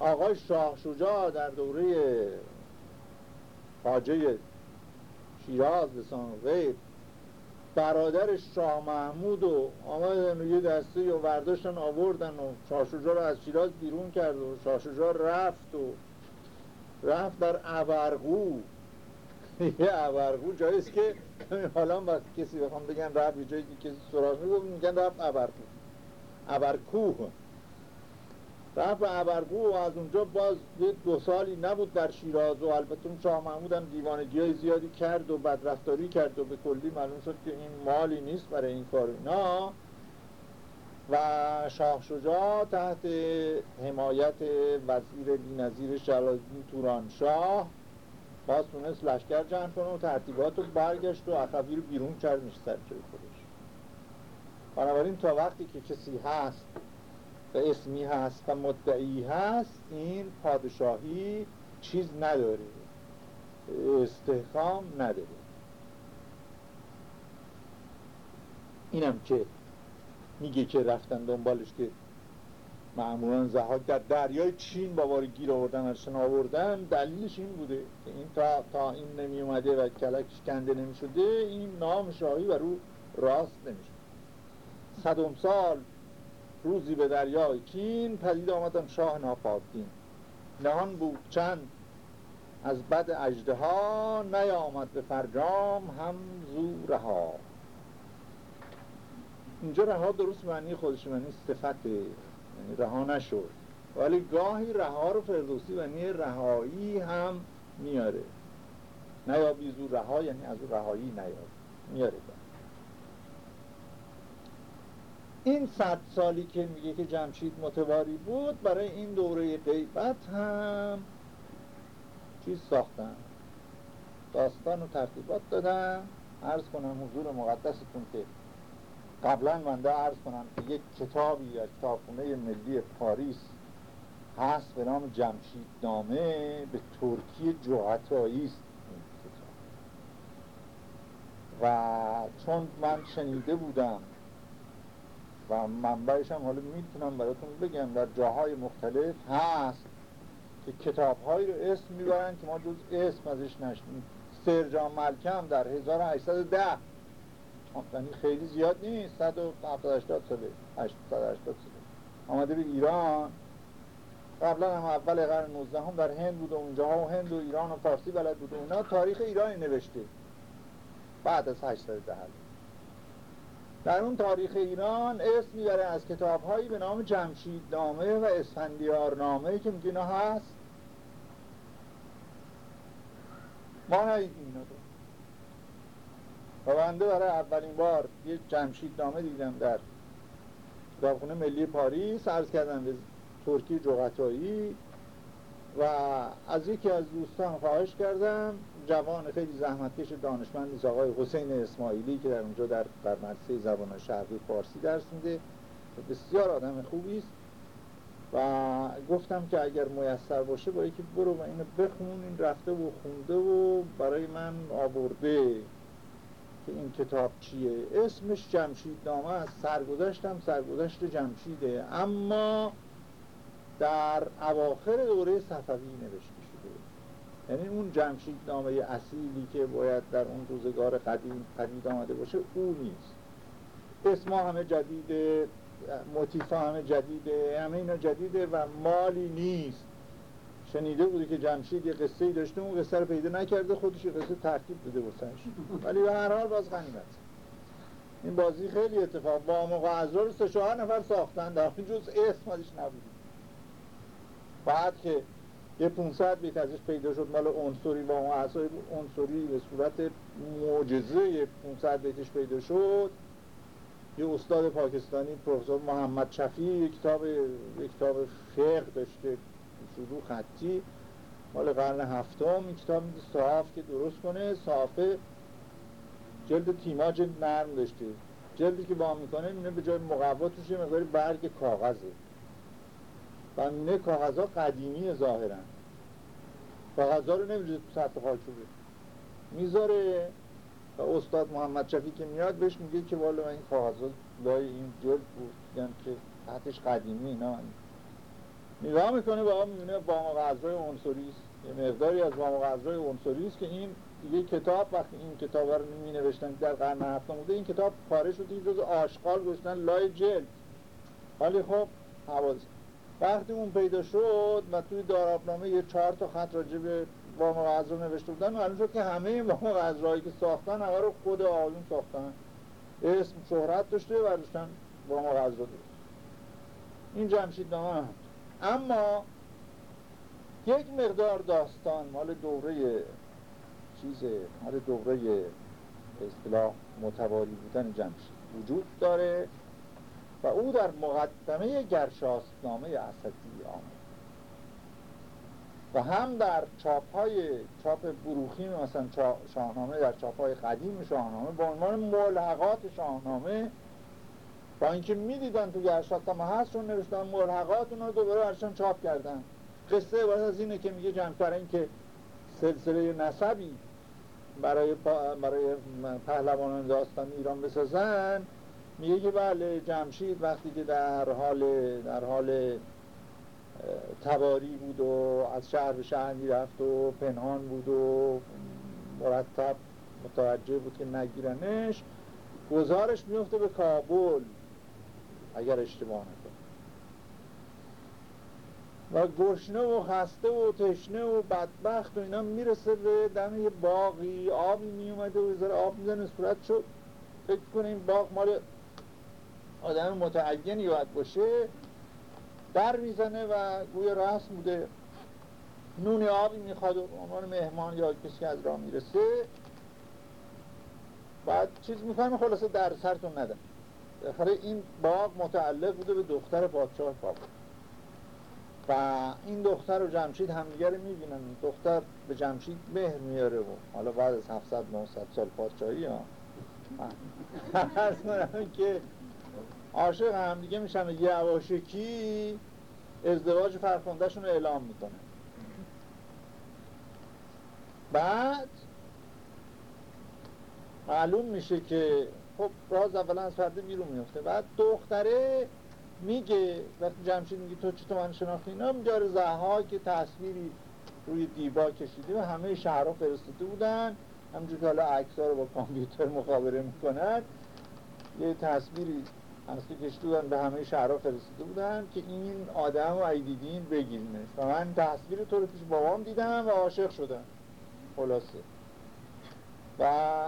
آقای شاه شجاع در دوره خاجه شیراز لسان غیب برادر شاه محمود و آمدن و یه دسته و ورداشتن آوردن و شاه شجاع رو از شیراز بیرون کرد و شاه شجاع رفت و رفت در عبرگو یه عبرگو جاییست که حالا وقتی کسی بخوام بگن رفت یه جایی که کسی سراغ میگن رفت عبرگو عبرکوه رفت به عبرگو و از اونجا باز دو سالی نبود در شیراز و البته اون شاه محمود هم دیوانگی های زیادی کرد و بدرفتاری کرد و به کلی معلوم شد که این مالی نیست برای این کار اینا. و شاه شجاع تحت حمایت وزیر بینظیر جلالدین توران شاه باز تونست لشکر جمع کنه و ترتیبات رو برگشت و اخوی رو بیرون کرد میشه سر خودش. بنابراین تا وقتی که کسی هست و اسمی هست و مدعی هست این پادشاهی چیز نداره. استحکام نداره. اینم که میگه که رفتن دنبالش که معمولان زهاک در دریای چین بابار گیر آوردن ارشن آوردن. دلیلش این بوده که این تا, تا این نمی اومده و کلکش کنده نمی شده این نام شاهی و رو راست نمی شده سال روزی به دریای چین پدید آمدن شاه ناپاکین. نهان بود چند از بد اجده ها نیامد به فرجام هم زو رها. اینجا رها درست معنی خودش معنی صفته یعنی رها نشد. ولی گاهی رها رو فردوسی معنی رهایی هم میاره. نیابی زو رها یعنی از رهایی نیاد. میاره. این صد سالی که میگه که جمشید متواری بود برای این دوره غیبت هم چیز ساختن. داستان و ترتیبات دادن. عرض کنم حضور مقدستون که قبلا منده عرض کنم که یک کتابی از کتابخونه ملی پاریس هست به نام جمشید نامه به ترکی جوهتایی است و چون من شنیده بودم و منبعش هم حالا می‌تونم براتون بگم در جاهای مختلف هست که کتابهایی رو اسم می‌برن که ما جز اسم ازش نشنیم. سرجان ملکم در 1810 یعنی خیلی زیاد نیست 170 ساله 880 ساله. آمده به ایران. قبلا هم اول قرن 19 هم در هند بود و اونجاها و هند و ایران و فارسی بلد بود و اونا تاریخ ایرانی نوشته. بعد از 810 در اون تاریخ ایران اسم می‌بره از کتاب هایی به نام جمشید نامه و اسفندیار نامه که میگه هست. ما ندیدیم اینا و بنده برای اولین بار یه جمشید نامه دیدم در کتابخونه ملی پاریس. عرض کردم به ترکی جغتایی. و از یکی از دوستان خواهش کردم جوان خیلی زحمتکش دانشمندی آقای حسین اسماعیلی که در اونجا در, در مدرسه زبان شرقی فارسی درس میده بسیار آدم خوبی است. و گفتم که اگر میسر باشه با یکی برو و اینو بخون این رفته و خونده و برای من آورده که این کتاب چیه. اسمش جمشید نامه است. سرگذشتم سرگذشت جمشیده. اما در اواخر دوره صفوی نوشته. یعنی اون جمشید نامه اصیلی که باید در اون روزگار قدیم پدید آمده باشه او نیست. اسما همه جدیده موتیفا همه جدیده همه اینا جدیده و مالی نیست. شنیده بوده که جمشید یه قصه ای داشته اون قصه رو پیدا نکرده خودش یه قصه ترتیب بده بسنش ولی به هر حال باز غنیمت این بازی خیلی اتفاق با موقع رو سه نفر ساختن در جز اسم ازش نبود. بعد که یه 500 بیت ازش پیدا شد مال عنصری با اون اعصای عنصری به صورت معجزه 500 بیتش پیدا شد. یه استاد پاکستانی پروفسور محمد شفی یک کتاب یک کتاب فقه داشته شروع خطی. مال قرن هفتم. این کتاب صحاف که درست کنه صحافه جلد تیماج نرم داشته. جلدی که با می‌کنه اینه به جای مقوا توش یه مقداری برگ کاغذه. و اینه کاغذها قدیمی ظاهرا کاغذها رو نمیشه تو سطح خاکشوبه می‌ذاره و استاد محمد شفی که میاد بهش میگه که والا این کاغذها لای این جلد بود. که سطحش قدیمی اینا. نگاه می‌کنه با می‌بینه با غذای عنصری است. یه مقداری از با غذای عنصری است که این یه کتاب وقتی این کتاب رو می نوشتن در قرن هفتم بوده این کتاب پاره شده جز آشغال گذاشتن لای جلد. ولی خب حواظ وقتی اون پیدا شد و توی دارابنامه یه چهار تا خط راجع به وام رو نوشته بودن معلوم شد که همه وام که ساختن همه رو خود آقایون ساختن. اسم شهرت داشته و داشتن وام غذا این جمشید نامه اما یک مقدار داستان مال دوره چیز مال دوره اصطلاح متوالی بودن جمشید وجود داره. و او در مقدمه گرشاسنامه اسدی آمد. و هم در چاپ های چاپ بروخی مثلا شاهنامه در چاپ های قدیم شاهنامه با عنوان ملحقات شاهنامه با اینکه می‌دیدن تو گرشاسنامه هست چون نوشتن ملحقات اونو دوباره برشان چاپ کردن. قصه باید از اینه که میگه جمع اینکه سلسله نسبی برای, برای پهلوانان داستان ایران بسازن میگه که بله جمشید وقتی که در حال در حال تباری بود و از شهر به شهر می‌رفت و پنهان بود و مرتب متوجه بود که نگیرنش گزارش میفته به کابل اگر اشتباه نکنه و گشنه و خسته و تشنه و بدبخت و اینا می‌رسه به دم یه باقی آبی میومده و ذره آب می‌زنه صورت شد. فکر کنه این باغ مال آدم متعینی باید باشه در می‌زنه و گوی رسم بوده نون آبی می‌خواد و عنوان مهمان یا کسی از راه می‌رسه. بعد چیز می‌فهمه خلاصه در سرتون ندم بالاخره این باغ متعلق بوده به دختر پادشاه کابل و این دختر و جمشید همدیگه رو می‌بینن. دختر به جمشید مهر میاره و حالا بعد از 700 900 سال پادشاهی ها. که عاشق هم دیگه میشن. یه عواشکی ازدواج فرخوندهشون رو اعلام می‌کنه. بعد معلوم میشه که خب راز اولا از فرده بیرون میفته بعد دختره میگه وقتی جمشید میگه تو چطور من شناختی؟ اینا میگه زها که تصویری روی دیبا کشیده و همه شهرها فرستاده بودن. همجور که حالا عکس‌ها رو با کامپیوتر مخابره می‌کنن. یه تصویری هستی کشیده بودن به همه شهرها فرستاده بودن که این آدم رو ایدیدین بگیرینش. و من تصویر تو رو پیش بابام دیدم و عاشق شدم. خلاصه. و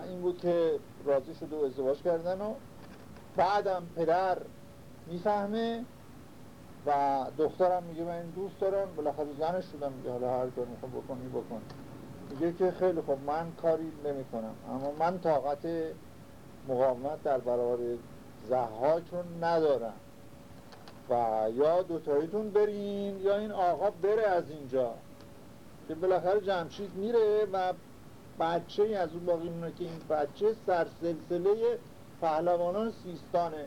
این بود که راضی شده و ازدواج کردن و بعدم پدر می‌فهمه و دخترم میگه من این دوست دارم. بالاخره زنش شدم میگه حالا هر کار می‌خوام بکنی بکن. میگه که خیلی خب من کاری نمی کنم اما من طاقت مقاومت در برابر زحاک رو ندارم. و یا دوتاییتون برین یا این آقا بره از اینجا. که بالاخره جمشید میره و بچه ای از اون باقی مونه که این بچه سرسلسله پهلوانان سیستانه.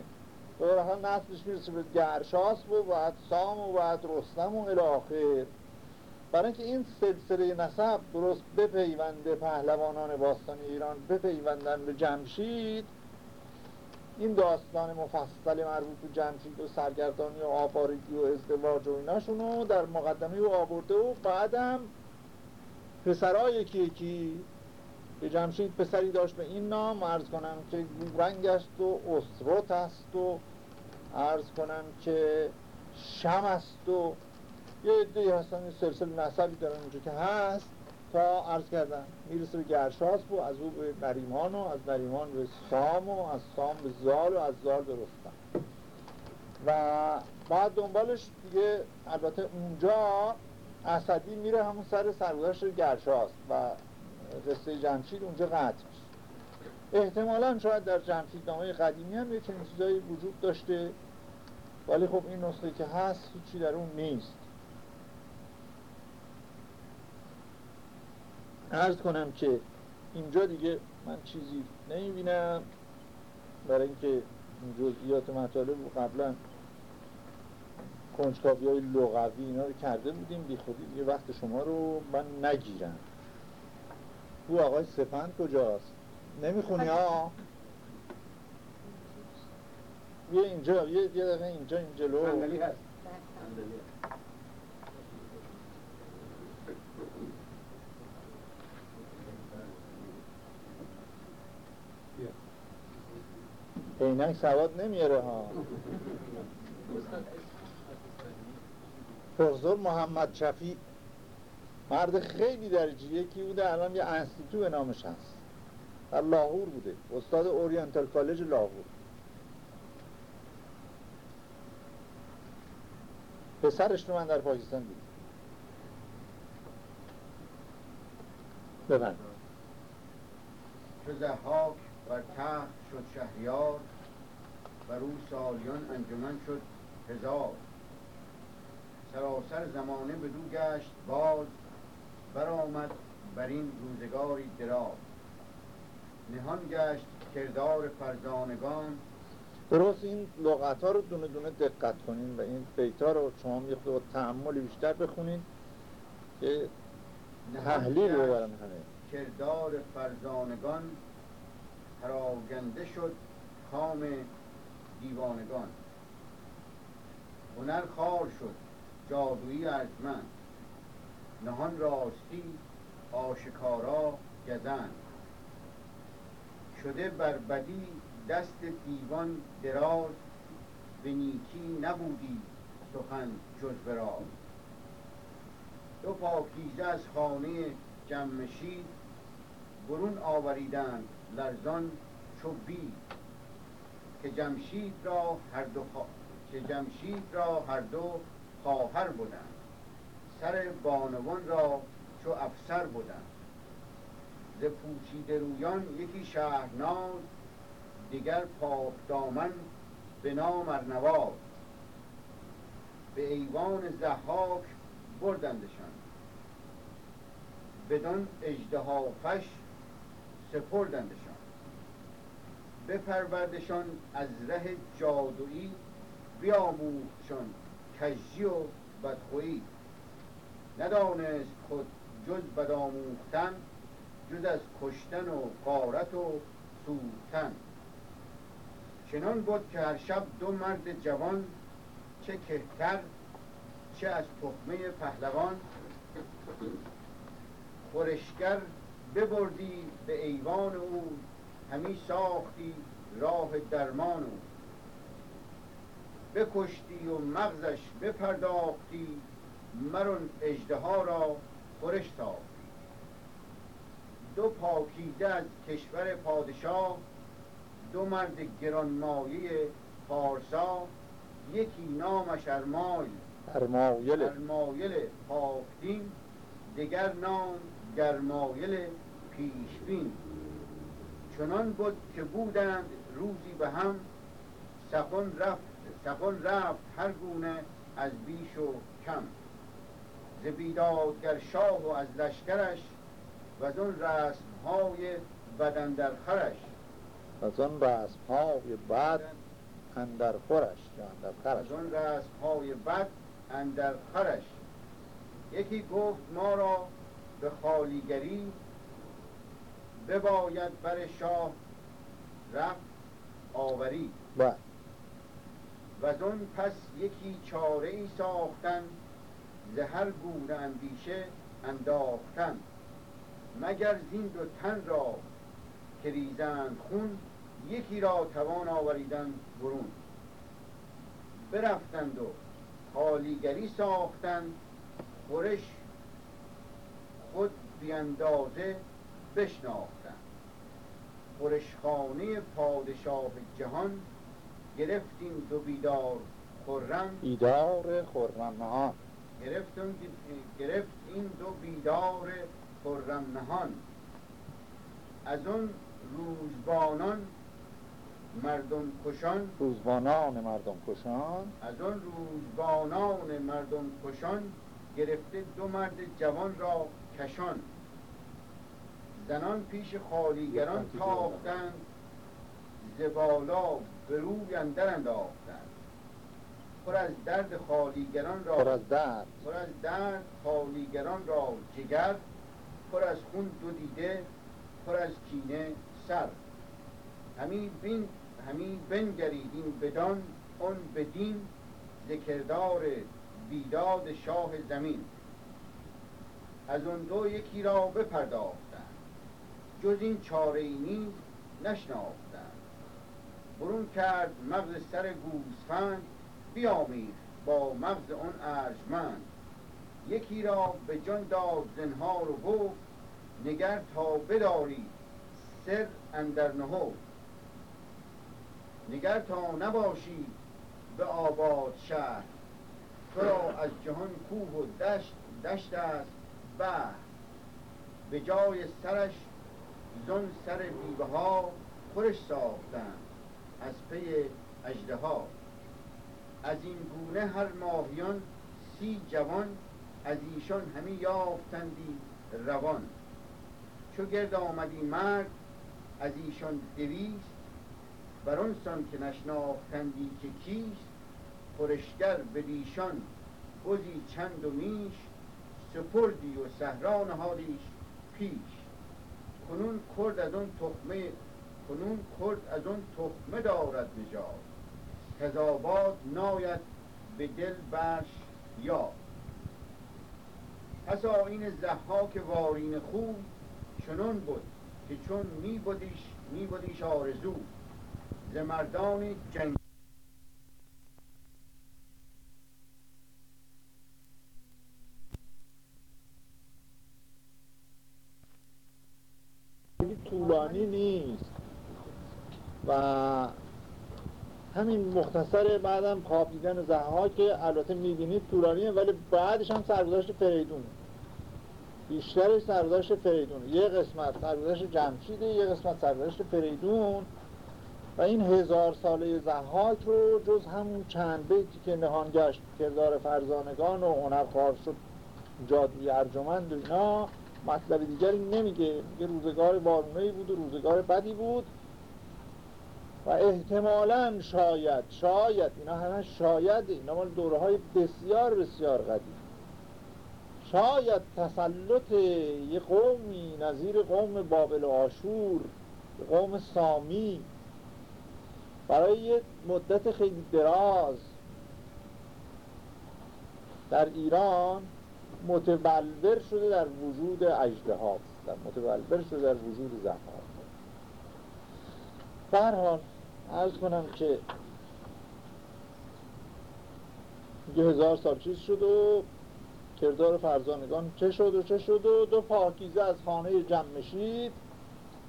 بالاخره نسلش می‌رسه به گرشاس و بعد سام و بعد رستم و الاخر. برای اینکه این سلسله نسب درست بپیونده پهلوانان باستان ایران بپیوندن به جمشید این داستان مفصل مربوط به جمشید و سرگردانی و آبارگی و ازدواج و ایناشونو در مقدمه او آورده و بعدم پسرای یکی یکی به جمشید پسری داشت به این نام عرض کنم که گورنگ است و اسروت است و عرض کنم که شم است و یه عده هستن سلسل نسبی دارن اونجا که هست. تا عرض کردم می‌رسه به گرشاس و از او به نریمان و از نریمان به سام و از سام به زال و از زال به رستم. و بعد دنبالش دیگه البته اونجا اسدی میره همون سر سرگذشت گرشاست و قصه جمشید اونجا قطع میشه. احتمالا شاید در جمشید نامه قدیمی هم یه چنین چیزایی وجود داشته ولی خب این نسخه که هست هیچی در اون نیست. ارز کنم که اینجا دیگه من چیزی نمی‌بینم. برای اینکه این جزئیات مطالب رو قبلا کنجکاوی های لغوی اینا رو کرده بودیم بی خودی دیگه وقت شما رو من نگیرم. او آقای سپند کجاست؟ نمی‌خونی ها؟ یه اینجا یه دقیقه اینجا این جلو. عینک سواد نمیاره ها. پروفسور محمد شفیع مرد خیلی درجه یکی بوده الان یه انستیتو نامش هست. در لاهور بوده استاد Oriental College لاهور. پسرش رو من در پاکستان دیدم. ببند بر تخت شد شهریار بر او سالیان انجمن شد هزار. سراسر زمانه به دو گشت باز برآمد بر این روزگاری دراز. نهان گشت کردار فرزانگان. درست این لغت ها رو دونه دونه دقت کنین و این بیت ها رو شما یه خود تعمل بیشتر بخونین که تحلیل ببرم همه. کردار فرزانگان پراگنده شد کام دیوانگان. هنر خار شد جادویی من نهان راستی آشکارا گزند. شده بر بدی دست دیوان دراز به نیکی نبودی سخن جز براز دو پاکیزه از خانه جمشید برون آوریدند. لرزان چو که جمشید را هر دو که جمشید را هر دو خواهر بودند. سر بانوان را چو افسر بودند. ز پوچیده رویان یکی شهرناز دیگر پاک دامن به نام ارنواز. به ایوان زحاک بردندشان. بدان اجده فش سپردندشان. بپروردشان از ره جادویی بیاموختشان کجی و بدخویی. ندانست خود جز بدآموختن جز از کشتن و قارت و سوختن. چنان بود که هر شب دو مرد جوان چه کهتر چه از تخمه پهلوان. خورشگر ببردی به ایوان او همی ساختی راه درمان او بکشتی و مغزش بپرداختی مرون اجده را خورش تاختی دو پاکیده از کشور پادشاه دو مرد گرانمایه پارسا یکی نامش ارمایل. ارمایل. ارمایل پاکدین دگر نام گرمایل پیشبین. چنان بود که بودند روزی به هم سخن رفت سخن رفت هر گونه از بیش و کم. ز بیدادگر شاه و از لشکرش و از اون رسم های بدن در خرش. و از اون رسم های بد اندر خورش اندر خرش. از اون رسم های بد اندر خرش. یکی گفت ما را به خالیگری بباید بر شاه رفت آوری. و از اون پس یکی چاره ای ساختن زهر گونه اندیشه انداختن مگر زین دو تن را که ریزند خون یکی را توان آوریدن برون برفتند و خالیگری ساختند خورش خود بیاندازه بشناختند خورشخانه پادشاه جهان گرفتیم دو بیدار خرم. بیدار خرم نهان. گرفت این دو بیدار خرم نهان. از اون روزبانان مردم کشان. روزبانان مردم کشان. از آن روزبانان مردم کشان گرفته دو مرد جوان را کشان. زنان پیش خالیگران تاختند زبالا به روی اندر انداختند. پر از درد خالیگران را پر از درد. پر از درد خالیگران را جگر پر از خون دو دیده پر از کینه سر. همین بین همین بنگرید این بدان اون بدین ذکردار بیداد شاه زمین. از اون دو یکی را بپرداختن جز این چاره ای نیز برون کرد مغز سر گوسفند بیامید با مغز آن ارجمند. یکی را به جان داد زنهار و گفت نگر تا بداری سر اندر نهو. نگر تا نباشی به آباد شهر تو را از جهان کوه و دشت دشت است به به جای سرش زن سر بیوه ها خورش ساختن از پی اجده ها از این گونه هر ماهیان سی جوان از ایشان همی یافتندی روان. چو گرد آمدی مرد از ایشان دویست. بر سان که نشناختندی که کیست خورشگر به دیشان بزی چند و میش سپردی و صحرا نهادیش پیش. کنون کرد از اون تخمه کنون کرد از اون تخمه دارد نجات. کذابات ناید به دل برش یا پس آین زحاک وارین خوب چنون بود که چون می بودیش, می بودیش آرزو. ز مردان جنگ طولانی نیست و همین مختصر بعدم خواب دیدن زهها که البته می‌بینید طولانیه ولی بعدش هم سرگذشت فریدون بیشترش سرگذشت فریدون یه قسمت سرگذشت جمشیده یه قسمت سرگذشت فریدون. و این هزار ساله زحاک رو جز همون چند بیتی که نهان گشت کردار فرزانگان و هنرخوار شد جادوی ارجمند و اینا. مطلب دیگری نمیگه. میگه روزگار بارونهی بود و روزگار بدی بود. و احتمالا شاید شاید اینا همه شاید اینا مال دوره های بسیار بسیار قدیم. شاید تسلط یه قومی نظیر قوم بابل و آشور قوم سامی. برای یه مدت خیلی دراز. در ایران متبلور شده در وجود اجده ها متبلور شده در وجود زمان برحال ارز کنم که یه هزار سال چیز شد و کردار فرزانگان چه شد و چه شد و دو پاکیزه از خانه جمشید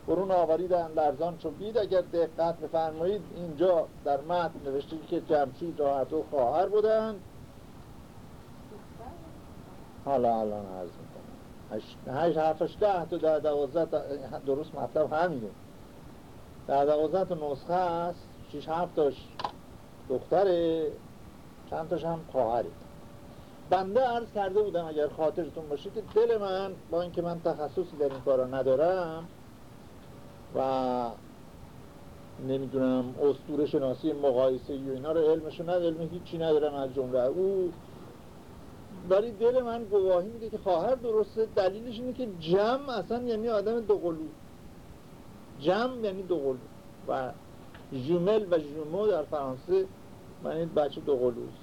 برون آوریدن لرزان چو بید اگر دقت بفرمایید اینجا در متن نوشته که جمشید را هر دو خواهر بودن حالا الان عرض می‌کنم. هشت هفتش ده تا در دوازده درست مطلب همینه. در دوازده نسخه هست شیش هفتاش دختره. چند تاش هم خواهره. بنده عرض کرده بودم اگر خاطرتون باشه که دل من با اینکه من تخصصی در این کارا ندارم و نمی‌دونم اسطوره شناسی مقایسه و اینا رو علمشو ندارم هیچی ندارم از جمله او. ولی دل من گواهی میده که خواهر درسته. دلیلش اینه که جمع اصلا یعنی آدم دوقلو جمع یعنی دوقلو و جومل و جومو در فرانسه این بچه دوقلوست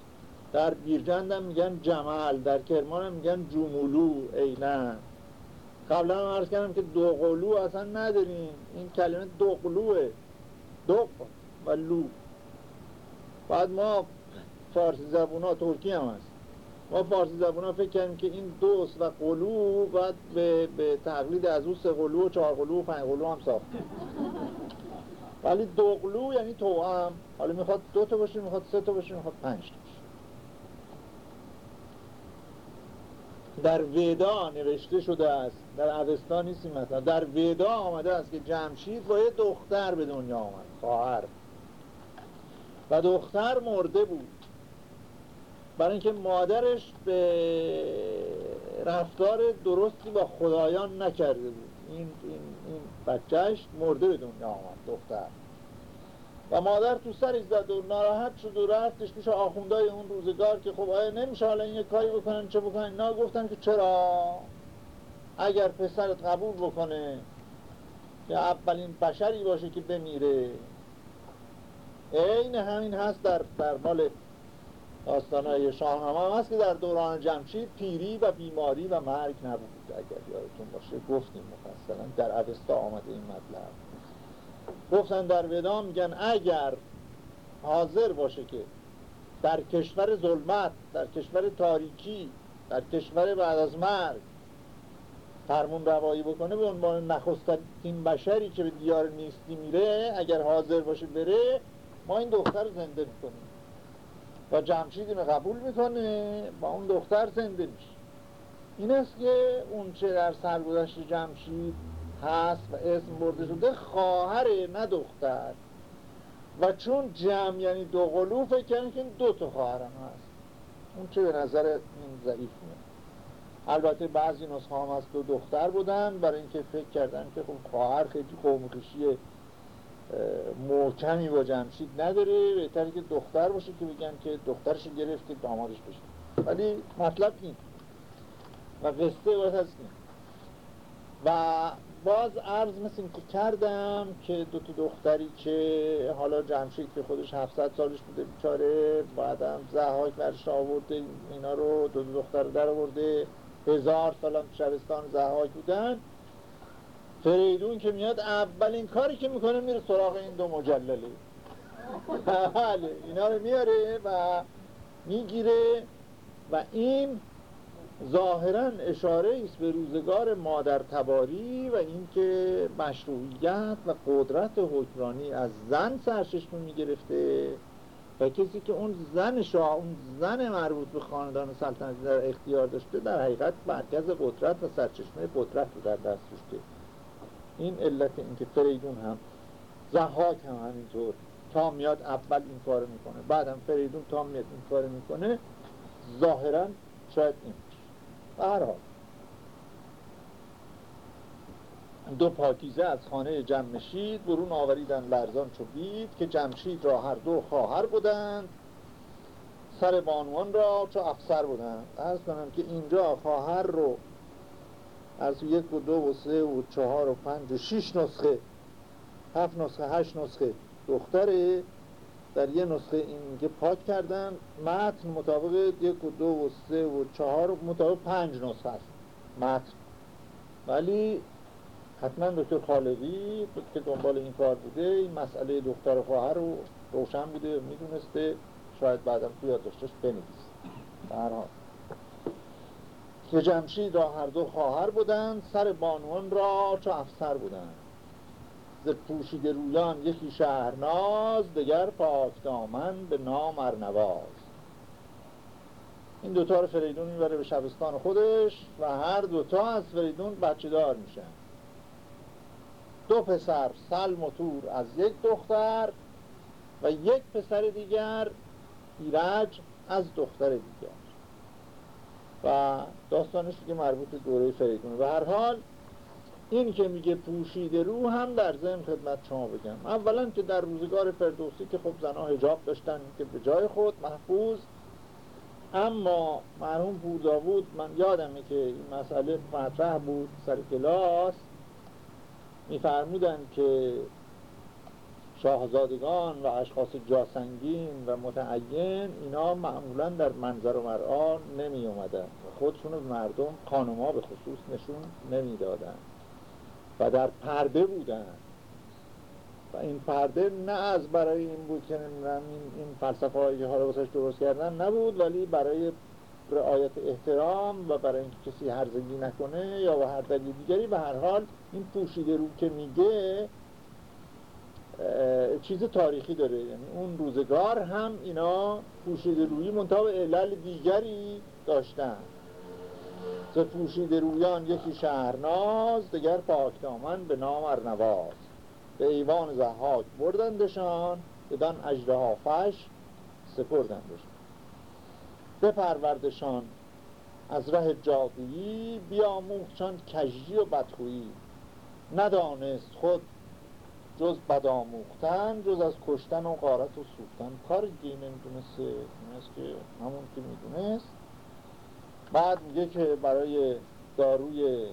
در بیرجند هم میگن جمل در کرمان هم میگن جومولو اینا قبلا هم عرض کردم که دوقلو اصلا نداریم. این کلمه دوقلوه دوق و لو. بعد ما فارسی زبون ها ترکی هم هست. ما فارسی زبون ها فکر کردیم که این دوست و قلو باید به, به تقلید از او سه قلو و چهار قلو و پنج قلو هم ساخته ولی دو قلو یعنی تو هم. حالا می‌خواد دو تا باشه می‌خواد سه تا باشه می‌خواد پنج تا در ودا نوشته شده است. در اوستا نیستیم مثلا. در ودا آمده است که جمشید با یه دختر به دنیا آمد. خواهر. و دختر مرده بود. برای اینکه مادرش به رفتار درستی با خدایان نکرده بود. این, این, این بچهش مرده به دنیا آمد دختر. و مادر تو سرش زد و ناراحت شد و رفتش پیش آخوندهای اون روزگار که خب آیا نمیشه حالا این یه کاری بکنن چه بکنن؟ نه گفتن که چرا؟ اگر پسرت قبول بکنه که اولین بشری باشه که بمیره. عین همین هست در در مال های شاهنامه هم هست که در دوران جمشید پیری و بیماری و مرگ نبود. اگر یادتون باشه گفتیم مفصلا در اوستا آمده این مطلب. گفتن در ودا میگن اگر حاضر باشه که در کشور ظلمت در کشور تاریکی در کشور بعد از مرگ فرمون روایی بکنه به عنوان نخستین بشری که به دیار نیستی میره اگر حاضر باشه بره ما این دختر رو زنده می‌کنیم. و جمشید اینو قبول می‌کنه با اون دختر زنده میشه. این است که اون چه در سرگذشت جمشید هست و اسم برده شده خواهر نه دختر. و چون جمع یعنی دو قلو فکر کردن که این دو تا خواهرم هست. اون چه به نظر این ضعیف میاد البته بعضی نسخه هم از دو دختر بودن برای اینکه فکر کردن که خب خواهر خیلی قوم محکمی با جمشید نداره بهتره که دختر باشه که بگن که دخترش گرفت که دامادش بشه. ولی مطلب این. و قصه باید از این. و باز عرض مثل که کردم که دو تا دختری که حالا جمشید که خودش 700 سالش بوده بیچاره بعدم زهاک برش آورده اینا رو دو, دختر در آورده. هزار سال شبستان زهاک بودن. فریدون که میاد اولین کاری که می‌کنه میره سراغ این دو مجلله بله اینا رو میاره و می‌گیره و این ظاهرا اشاره است به روزگار مادر تباری و اینکه مشروعیت و قدرت حکمرانی از زن سرچشمه می‌گرفته و کسی که اون زن شاه اون زن مربوط به خاندان سلطنتی در اختیار داشته در حقیقت مرکز قدرت و سرچشمه قدرت رو در دست داشته. این علت اینکه فریدون هم زحاک هم همینطور تا میاد اول این کار می‌کنه بعد هم فریدون تا میاد این کار می‌کنه ظاهرا شاید این برحال دو پاکیزه از خانه جمشید برون آوریدن لرزان چو بید که جمشید را هر دو خواهر بودند سر بانوان را چو افسر بودند. ارز کنم که اینجا خواهر رو از یک و دو و سه و چهار و پنج و شیش نسخه هفت نسخه هشت نسخه دختره. در یه نسخه این میگه پاک کردن متن مطابق یک و دو و سه و چهار مطابق پنج نسخه است. متن. ولی حتما دکتر خالقی که دنبال این کار بوده این مسئله دختر خواهر رو روشن بوده می‌دونسته. شاید بعدم تو یادداشتش بنویسه. در که جمشید را هر دو خواهر بودند سر بانوان را چو افسر بودند. ز پوشیده رویان یکی شهرناز دگر پاک دامن به نام ارنواز. این دوتا رو فریدون می‌بره به شبستان خودش و هر دوتا از فریدون بچه دار میشن. دو پسر سلم و تور از یک دختر و یک پسر دیگر ایرج از دختر دیگر. و داستانش که مربوط دوره فریدون. و هر حال این که میگه پوشیده رو هم در ذهن خدمت شما بگم. اولا که در روزگار فردوسی که خب زنها هجاب داشتن که به جای خود محفوظ. اما مرحوم پور من یادمه که این مسئله مطرح بود سر کلاس میفرمودن که شاهزادگان و اشخاص جاسنگین و متعین اینا معمولا در منظر و مرآن نمی اومدن خودشون به مردم خانوما به خصوص نشون نمی‌دادن و در پرده بودن. و این پرده نه از برای این بود که این, این فلسفه هایی که حالا درست کردن نبود ولی برای رعایت احترام و برای اینکه کسی هرزگی نکنه یا به هر دلیل دیگری به هر حال این پوشیده رو که میگه چیز تاریخی داره. یعنی اون روزگار هم اینا پوشیده روی منطقه علل دیگری داشتن. ز پوشیده رویان یکی شهرناز دگر پاکدامن به نام ارنواز. به ایوان زحاک بردندشان بدان اجده فش سپردندشان. بپروردشان از ره جادویی بیاموخشان کجی و بدخویی. ندانست خود جز بدآموختن جز از کشتن و غارت و سوختن. کار دیگه نمی‌دونسته است که همون که می‌دونست. بعد میگه که برای داروی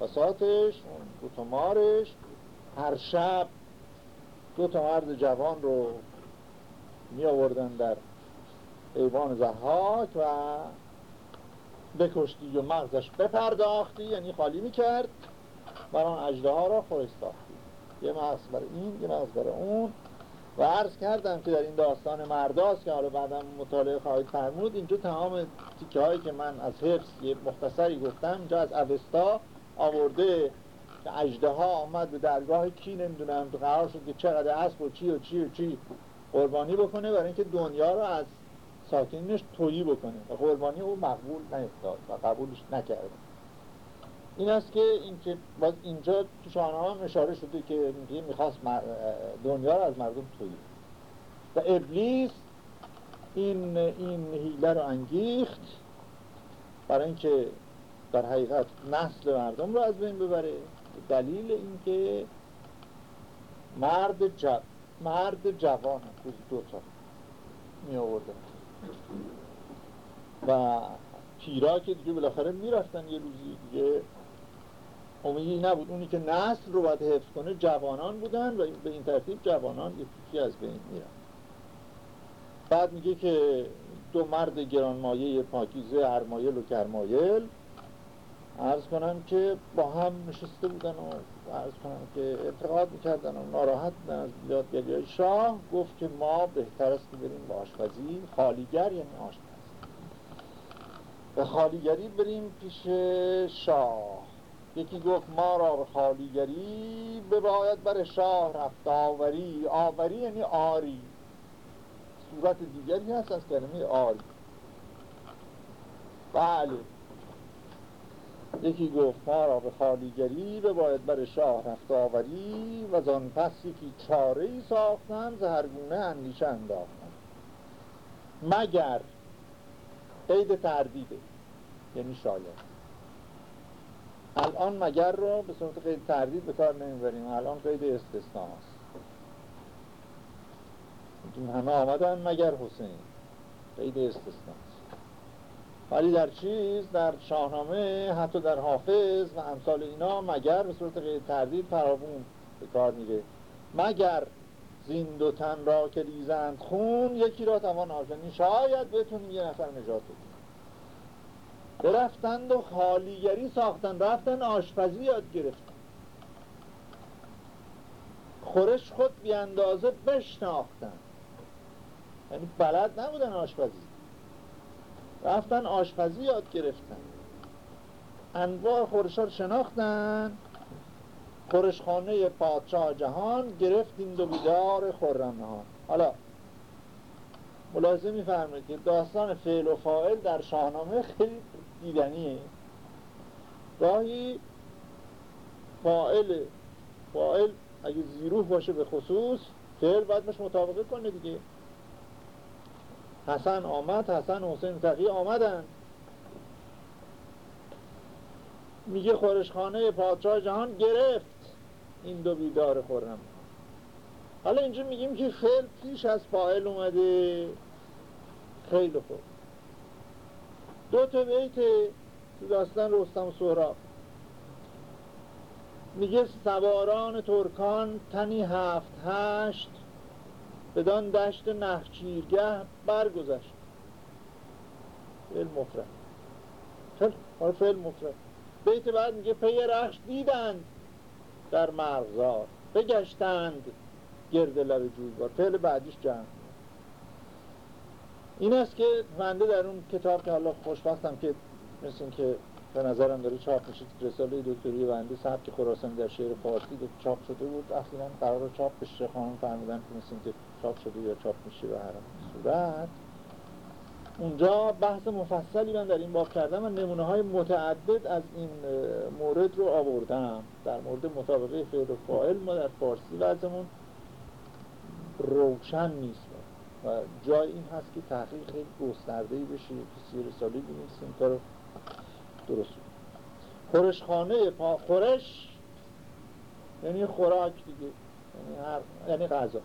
بساتش دو تا مارش هر شب دو تا مرد جوان رو می آوردن در ایوان زحاک و بکشتی و مغزش بپرداختی یعنی خالی می‌کرد. بران اجده ها را فرستاختی. یه مغز برای این یه مغز برای اون. و عرض کردم که در این داستان مرداست که حالا بعدم مطالعه خواهید فرمود اینجا تمام تیکه هایی که من از حفظ یه مختصری گفتم اینجا از اوستا آورده که اجده ها آمد به درگاه کی نمی‌دونم قرار شد که چقدر اسب و چی و چی و چی قربانی بکنه برای اینکه دنیا رو از ساکنینش تویی بکنه. و قربانی او مقبول نیفتاد و قبولش نکرده. این است که اینکه باز اینجا تو شاهنامه هم اشاره شده که می‌خواست دنیا رو از مردم تویی. و ابلیس این این هیله رو انگیخت برای اینکه در حقیقت نسل مردم رو از بین ببره. دلیل اینکه مرد جو... مرد جوان هم دو تا می آورده و پیرا که دیگه بالاخره می‌رفتن یه روزی دیگه امیدی نبود. اونی که نسل رو باید حفظ کنه جوانان بودن و به این ترتیب جوانان یکی از بین میرن. بعد میگه که دو مرد گرانمایه پاکیزه ارمایل و کرمایل عرض کنم که با هم نشسته بودن و عرض کنم که اعتقاد می‌کردن و ناراحت بودن از بیادگری های شاه. گفت که ما بهتر است که بریم به آشپزی خالیگر یعنی آشپز. به خالیگری بریم پیش شاه. یکی گفت ما را به خالیگری بباید بر شاه رفت. آوری آوری یعنی آری. صورت دیگری هست از کلمه آری. بله. یکی گفت ما را به خالیگری به باید بر شاه رفت. آوری و زان پس یکی چاره ای ساختن زهرگونه اندیشه انداختن. مگر قید تردیده یعنی شاید. الان مگر رو به صورت قید تردید به کار نمی‌بریم. الان قید استثناست همه آمدن مگر حسین. قید استثناست ولی در چیز در شاهنامه حتی در حافظ و امثال اینا مگر به صورت غیر تردید فراوون به کار میره. مگر زین دو تن را که ریزند خون یکی را توان آشنی شاید بتونیم یه نفر نجات بدیم. برفتند و خالیگری ساختن. رفتن آشپزی یاد گرفتن. خورش خود بی اندازه بشناختن. یعنی بلد نبودن آشپزی. رفتن آشپزی یاد گرفتن. انواع خورش رو شناختن. خورشخانه پادشاه جهان گرفت این دو بیدار خورم ها حالا ملاحظه میفرمایید که داستان فعل و فاعل در شاهنامه خیلی دیدنیه. گاهی فاعل فاعل اگه زیروح باشه به خصوص فعل باید باش مطابقه کنه دیگه. حسن آمد حسن حسین تقی آمدن. میگه خورشخانه پادشاه جهان گرفت. این دو بیدار خورم. حالا اینجا میگیم که فعل پیش از فاعل اومده. خیلی خوب. دو تا بیت تو داستان رستم سهراب. میگه سواران ترکان تنی هفت هشت بدان دشت نخچیرگه برگذشت. فعل مفرد. فعل فعل مفرد. بیت بعد میگه پی رخش دیدند در مرغزار بگشتند گرد لب جویبار. فعل بعدیش جمع. این است که بنده در اون کتاب که حالا خوشبختم که مثل این که به نظرم داره چاپ میشه رساله دکتری بنده سبک خراسانی در شعر فارسی دو چاپ شده بود. اخیرا قرار چاپ بشه. خانم فهمیدن که مثل که چاپ شده یا چاپ میشه به هر صورت. اونجا بحث مفصلی من در این باب کردم و نمونه های متعدد از این مورد رو آوردم. در مورد مطابقه فعل و فاعل ما در فارسی وضعمون روشن نیست. و جای این هست که تحقیق خیلی گستردهی بشه کسی رسالی بینیستیم کارو درست خورش خانه پا خورش یعنی خوراک دیگه یعنی, هر... یعنی غذا.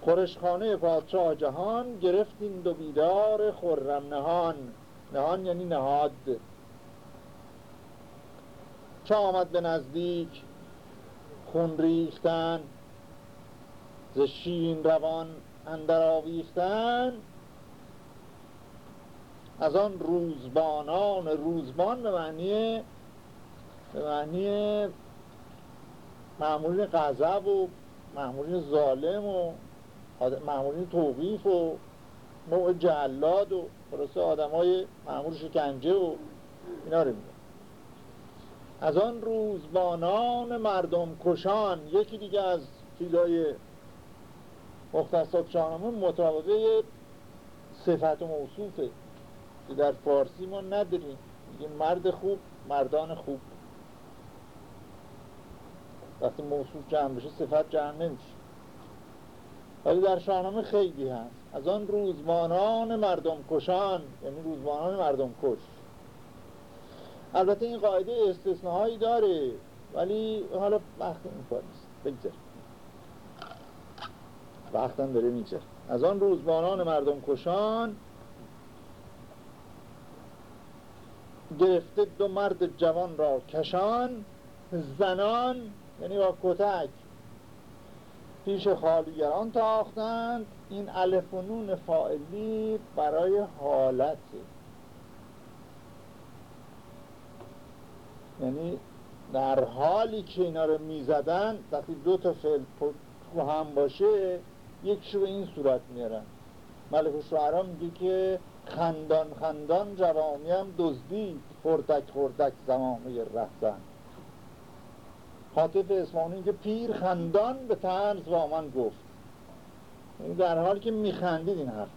خورشخانه پادشاه جهان گرفتین دو بیدار خرم نهان. نهان یعنی نهاد. چه آمد به نزدیک؟ خون ریختن. ز شین روان اندر آویختن از آن روزبانان روزبان به معنی به معنی معمولین غضب و معمولین ظالم و معمولین توقیف و نوع جلاد و خلاصه آدم های معمول شکنجه و اینا رو میگه از آن روزبانان مردم کشان یکی دیگه از چیزای مختصات شاهنامه مطابقه صفت و موصوفه که در فارسی ما نداریم. میگه مرد خوب مردان خوب. وقتی موصوف جمع بشه صفت جمع نمیشه. ولی در شاهنامه خیلی هست. از آن روزمانان مردم کشان یعنی روزمانان مردم کش. البته این قاعده استثناهایی داره ولی حالا وقت این کار نیست. بگذار وقتم داره میچه از آن روزبانان مردم کشان گرفته دو مرد جوان را کشان زنان یعنی با کتک پیش خالیگران تاختند. این الف و نون فائلی برای حالته یعنی در حالی که اینا رو می‌زدن وقتی دو تا فعل تو هم باشه یک رو این صورت میارن. ملک شعرا میگه که خندان خندان جوامی هم دزدید خردک خردک زمامه رهزن. حاطف اسمانی که پیر خندان به طرز وامان گفت. یعنی در حالی که میخندید این حرف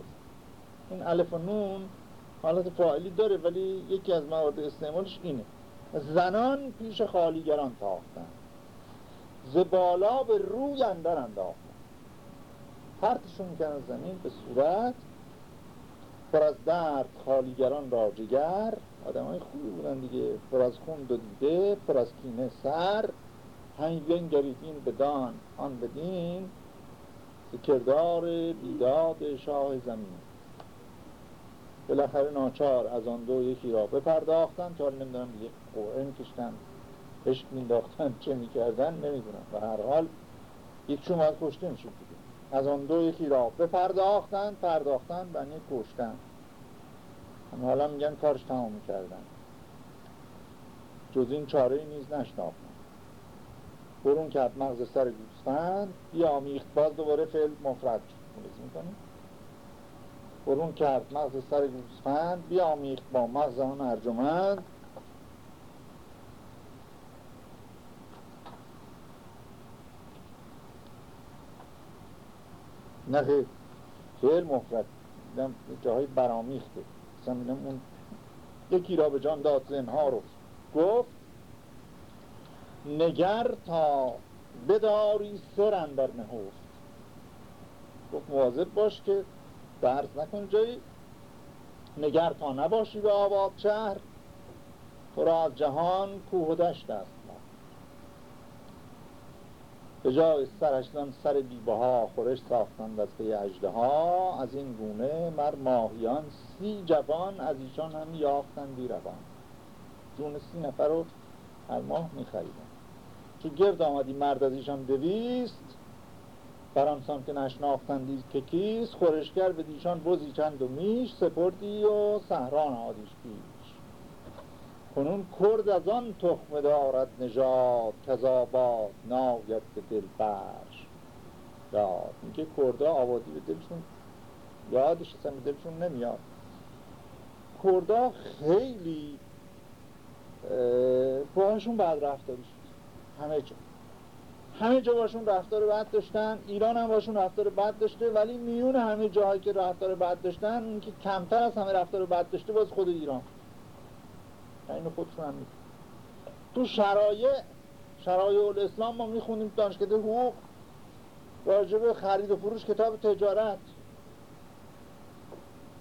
این الف و نون حالت فاعلی داره ولی یکی از موارد استعمالش اینه. زنان پیش خالیگران تاختن. زبالا به روی اندر انداختن. پرتشون می‌کنن زمین به صورت پر از درد خالیگران را جگر. آدم های خوبی بودن دیگه. پر از خون دو دیده پر از کینه سر. همین بنگریدین بدان آن بدین کردار بیداد شاه زمین. بالاخره ناچار از آن دو یکی را بپرداختن. تا نمی‌دونم دیگه قوه میکشتن عشق مینداختن چه می‌کردن نمی‌دونم. و هر حال یک شما باید کشته میشه از آن دو یکی را بپرداختن پرداختن بنی کشتن هم حالا میگن کارش تمام می‌کردن. جز این چاره نیز نشناختن. برون کرد مغز سر گوسفند بیامیخت باز دوباره فعل مفرد می‌کنیم برون کرد مغز سر گوسفند بیامیخت با مغز آن ارجمند. نه خیلی. فعل مفرد. جاهای برامیخته. مثلا اون یکی را به جان داد زنها رو. گفت نگر تا بداری سر اندر نهفت. گفت مواظب باش که درس نکن جایی. نگر تا نباشی به آباد شهر. تو را از جهان کوه و دشت است. به جای سرشتان سر بیبه ها خورش ساختند از پی اجده ها از این گونه مر ماهیان سی جوان از ایشان هم یافتند بیروان جون سی نفر رو هر ماه میخریدن چون گرد آمدی مرد از ایشان دویست. برانسان که نشناختندی که کیست. خورشگر به دیشان بزی چند و میش. سپردی و سهران آدیش پیش کنون کرد از آن تخمه دارد نژاد کذاباد ناید به دل برش داد میگه کرده آبادی به دلشون یادش اصلا دلشون نمیاد. کردا خیلی باهاشون بد رفتاری شد. همه جا. همه جا باشون رفتار بد داشتن ایران هم باشون رفتار بد داشته ولی میون همه جاهایی که رفتار بد داشتن اون که کمتر از همه رفتار بد داشته باز خود ایران. این خودشون هم تو شرایع شرایع الاسلام ما می‌خونیم دانشکده حقوق راجب خرید و فروش کتاب تجارت.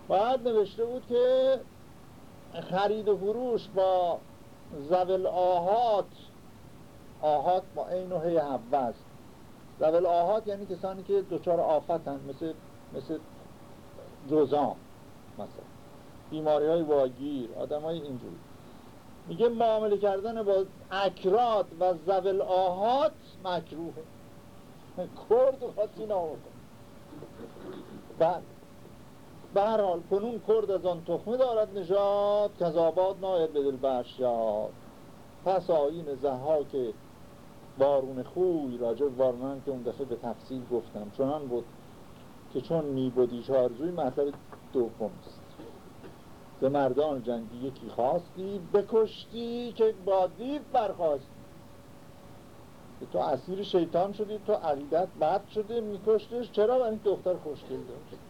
باید نوشته بود که خرید و فروش با زول آهات آهات با این و هی حوز زول آهات یعنی کسانی که دچار آفتن مثل مثل جزام مثلا. بیماری های واگیر آدم های اینجوری. میگه معامله کردن با اکراد و زول آهات مکروهه کرد خواست این آورده بعد به هر حال کنون کرد از آن تخمه دارد نژاد که از آباد ناید به دل برشاد پس آین که بارون خوی راجع بارونان که اون دفعه به تفصیل گفتم. چنان بود که چون می بودی چارزوی مطلب دوم است. به مردان جنگی یکی خواستی بکشتی که با دیو برخواستی. تو اسیر شیطان شدی تو عقیدت بد شده میکشتش. چرا این دختر خوشگل داشت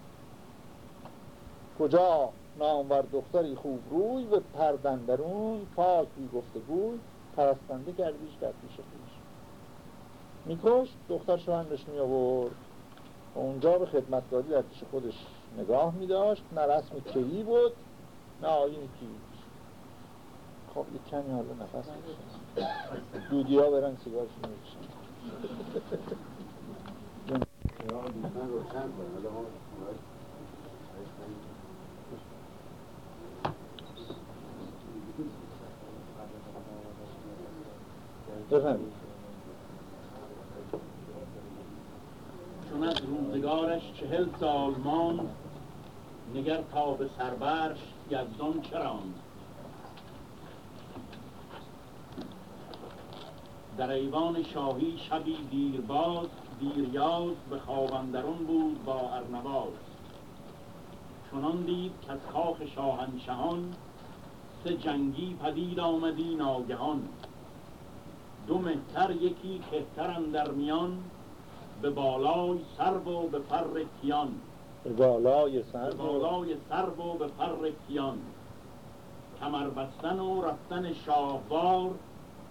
کجا نامور دختری خوب روی به پردندرون پاک بی گفته بوی پرستنده کردیش در پیش پیش میکشت دختر شوهندش می آورد اونجا به خدمتگاری در پیش خودش نگاه می داشت نه رسم کهی بود. نه آین کیش خب یک کمی حالا نفس دودی ها برن سیگارش می‌کشن بفهمید چون از روزگارش چهل سال ماند نگر تا به سربرش یزدان چراند در ایوان شاهی شبی دیرباز دیریاز به خوابندرون بود با ارنواز. چنان دید که از خاک شاهنشهان سه جنگی پدید آمدی ناگهان. دو مهتر یکی کهتر در میان به بالای سرو و به پر کیان. به بالای سرو بالای سرو و به پر کیان. کمر بستن و رفتن شاهوار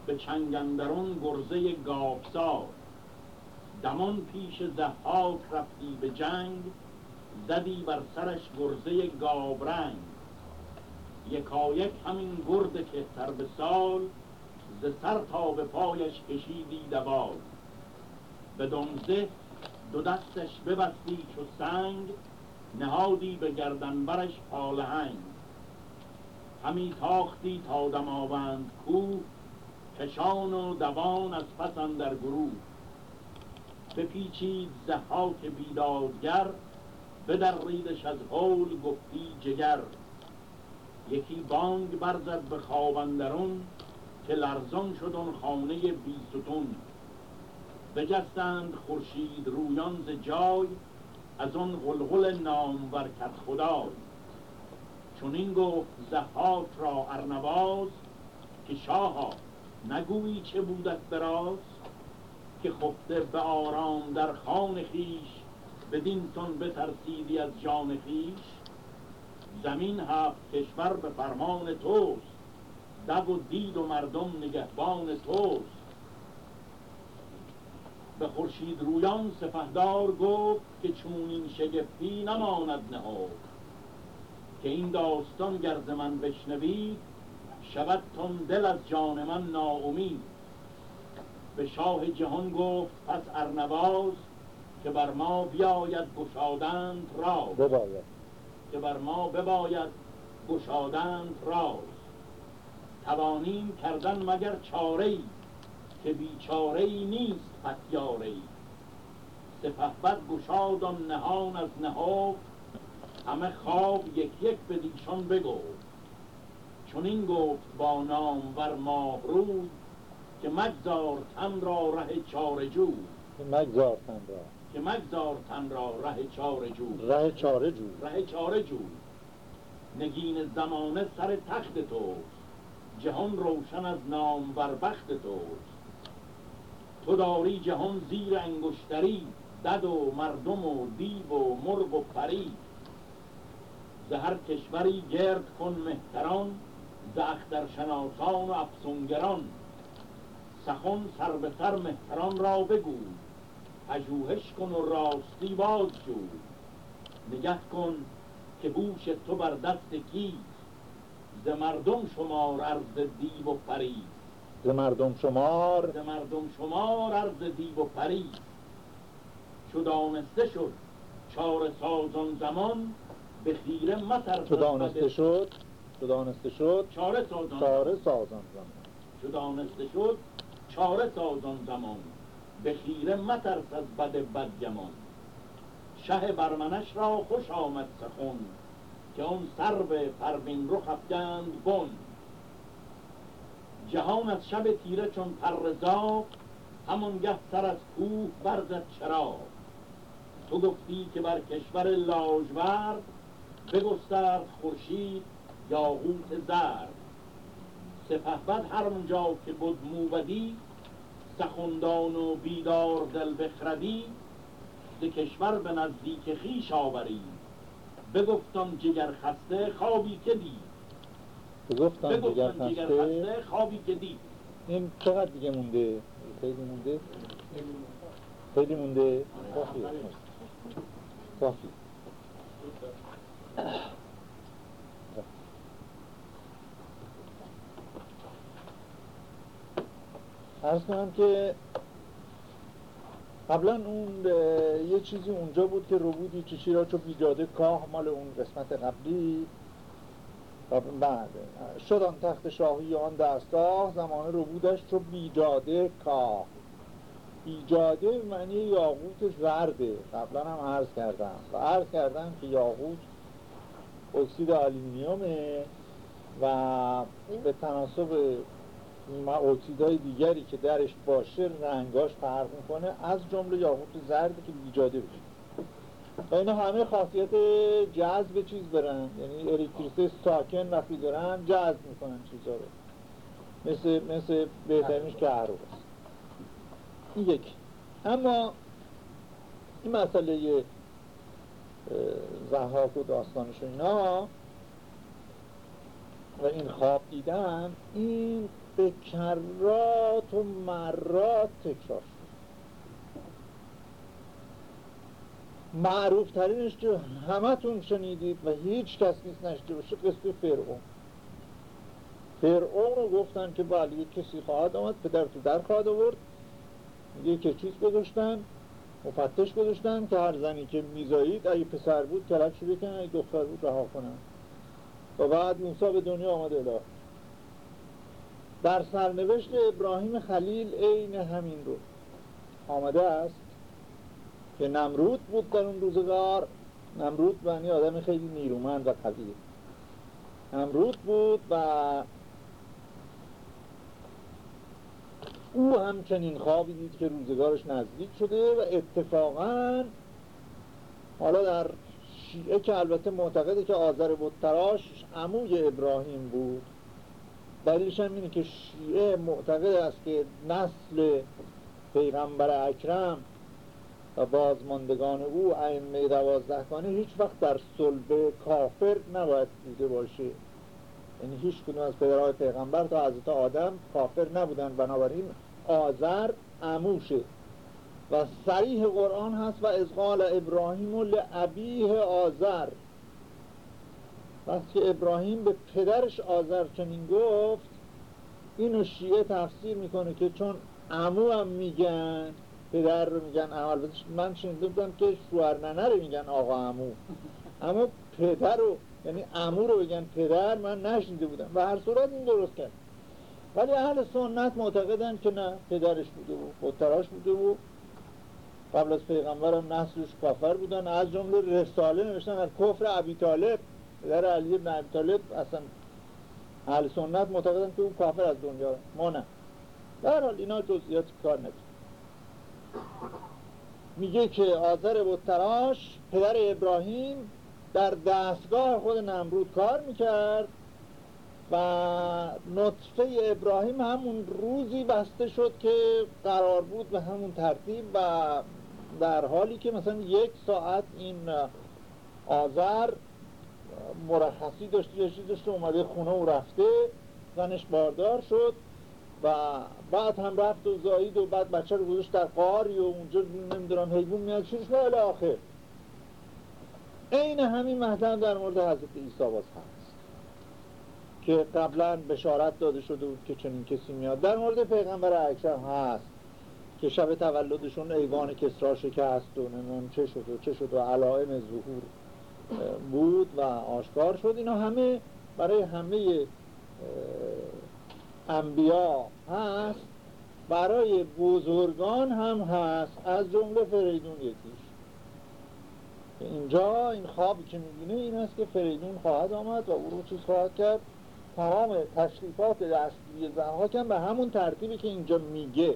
به چنگندرون گرزه گاپسار دمان پیش زحاک رفتی به جنگ زدی بر سرش گرزه گابرنگ یکایک همین گرد کهتر به سال ز سر تا به پایش کشیدی دوال. به دمزه دو دستش ببستی چو سنگ نهادی به گردنبرش پالهنگ همی تاختی تا دماوند کوه کشان و دوان از پس در گروه. بپیچید زحاک بیدادگر ریدش از حول گفتی جگر. یکی بانگ برزد به خوابندرون که لرزان شد اون خانه بیستون بجستند خورشید رویان ز جای از آن غلغل نام کرد خدای. چون این گفت زحاک را ارنواز که شاها نگویی چه بودت براز که خفته به آرام در خان خیش بدین تون بترسیدی از جان خیش زمین هفت کشور به فرمان توست دو و دید و مردم نگهبان توست. به خورشید رویان سپهدار گفت که چون این شگفتی نماند نهاد. که این داستان گرز من بشنوید شود تون دل از جان من ناامید. به شاه جهان گفت پس ارنواز که بر ما بیاید گشادند راز. بباید. که بر ما بباید گشادند راز. توانیم کردن مگر چاره که بیچاره ای نیست. پتیاره ای سپهبد گشاد آن نهان از نهاد همه خواب یک یک به دیشان بگو چون این گفت با نام بر ماه روی که مگذار تن را ره چاره جو. مگذار تن را. که مگذار تن را ره چاره جوی ره چاره جوی ره چاره جوی نگین زمانه سر تخت توست. جهان روشن از نام بر بخت توست. تو داری جهان زیر انگشتری دد و مردم و دیو و مرغ و پری. ز هر کشوری گرد کن مهتران ز اختر شناسان و افسونگران. سخن سر به سر مهتران را بگو پژوهش کن و راستی باز جو نگه کن که بوش تو بر دست کیست ز مردم شمار عرض دیو و پری. ز مردم شمار. ز مردم شمار عرض دیو و پری چو دانسته شد چار سازان زمان به خیره مترس چو دانسته شد چو دانسته شد چاره سازان. چاره سازان زمان. چو دانسته شد چاره سازان زمان به خیره مترس از بد بدگمان. شه برمنش را خوش آمد سخن که اون سر به پروین رخ افگند بن جهان از شب تیره چون پرزا همانگه سر از کوه برزد چرا. تو گفتی که بر کشور لاژورد بگسترد خورشید یاقوت زرد. سپهبد هر اونجا که بود موبدی سخندان و بیدار دل بخردی. ز کشور به نزدیک خویش آوری بگفتم جگر خسته خوابی که دید. گفتم دیگر خسته خوابی که دید. این چقدر دیگه مونده؟ خیلی مونده؟ خیلی مونده؟ کافیه. کافی ارز کنم که قبلا اون یه چیزی اونجا بود که روبودی چشی را چو بیجاده کاه مال اون قسمت قبلی. و بعد شد آن تخت شاهی آن دستگاه زمان ربودش چو بیجاده کاه. بیجاده معنی یاقوت زرده قبلا هم عرض کردم. و عرض کردم که یاقوت اکسید آلومینیومه و به تناسب اکسیدهای دیگری که درش باشه رنگاش فرق می‌کنه. از جمله یاقوت زردی که بیجاده بشه. و اینا همه خاصیت جذب چیز دارن. یعنی الکتریسیته ساکن وقتی دارن جذب می‌کنن چیزا رو. مثل, مثل بهترینش که است این یک اما این مسئله زحاک و داستانش اینا و این خواب دیدن این به کرات و مرات تکرار شد. معروف ترینش که همتون شنیدید و هیچ کس نیست نشده باشه قصه فرعون. فرعون رو گفتن که بله یک کسی خواهد آمد پدر تو در خواهد آورد. که چیز گذاشتن؟ مفتش گذاشتن که هر زنی که میزایید اگه پسر بود کلکشو بکنن اگه دختر بود رها کنن. و بعد موسی به دنیا آمد اله. در سرنوشت ابراهیم خلیل عین همین رو آمده است. که نمرود بود در اون روزگار. نمرود معنی آدم خیلی نیرومند و قویه. نمرود بود و او همچنین خوابی دید که روزگارش نزدیک شده و اتفاقا حالا در شیعه که البته معتقده که آذر بود تراش عموی ابراهیم بود دلیلش هم اینه که شیعه معتقد است که نسل پیغمبر اکرم و بازماندگان او ائمه دوازدهگانه هیچ وقت در صلب کافر نباید بوده باشه یعنی هیچ کدوم از پدرهای پیغمبر تا حضرت آدم کافر نبودن. بنابراین آذر عموشه و صریح قرآن هست و از قال ابراهیم لعبیه آذر. وقتی ابراهیم به پدرش آذر چنین گفت اینو شیعه تفسیر می‌کنه که چون عمو هم میگن پدر رو میگن عمل من شنیده بودم که شوهر ننه رو میگن آقا عمو. اما پدر رو یعنی عمو رو بگن پدر من نشنیده بودم و هر صورت این درست کرد. ولی اهل سنت معتقدن که نه پدرش بوده و خودتراش بوده و قبل از پیغمبر هم نسلش کافر بودن. از جمله رساله نوشتن از کفر عبی طالب. پدر علی بن عبی طالب اصلا اهل سنت معتقدن که اون کافر از دنیا ما نه. در حال اینا جزئیات کار میگه که آذر بتراش پدر ابراهیم در دستگاه خود نمرود کار می‌کرد و نطفه ابراهیم همون روزی بسته شد که قرار بود به همون ترتیب و در حالی که مثلا یک ساعت این آذر مرخصی داشته یا داشته اومده خونه و رفته زنش باردار شد. و بعد هم رفت و زایید و بعد بچه رو گذاشت در قاری و اونجا نمی‌دونم حیوان میاد چیزش نه آخر. این همین مطلب در مورد حضرت عیسی باز هست. که قبلا بشارت داده شده بود که چنین کسی میاد. در مورد پیغمبر اکرم هست که شب تولدشون ایوان کسرا شکست و نمی‌دونم چه شد و چه شد و علائم ظهور بود و آشکار شد. اینا همه برای همه انبیا هست برای بزرگان هم هست از جمله فریدون یکیش. اینجا این خوابی که می‌بینه این است که فریدون خواهد آمد و او رو چیز خواهد کرد. تمام تشریفات دستگیری زنها کن به همون ترتیبی که اینجا میگه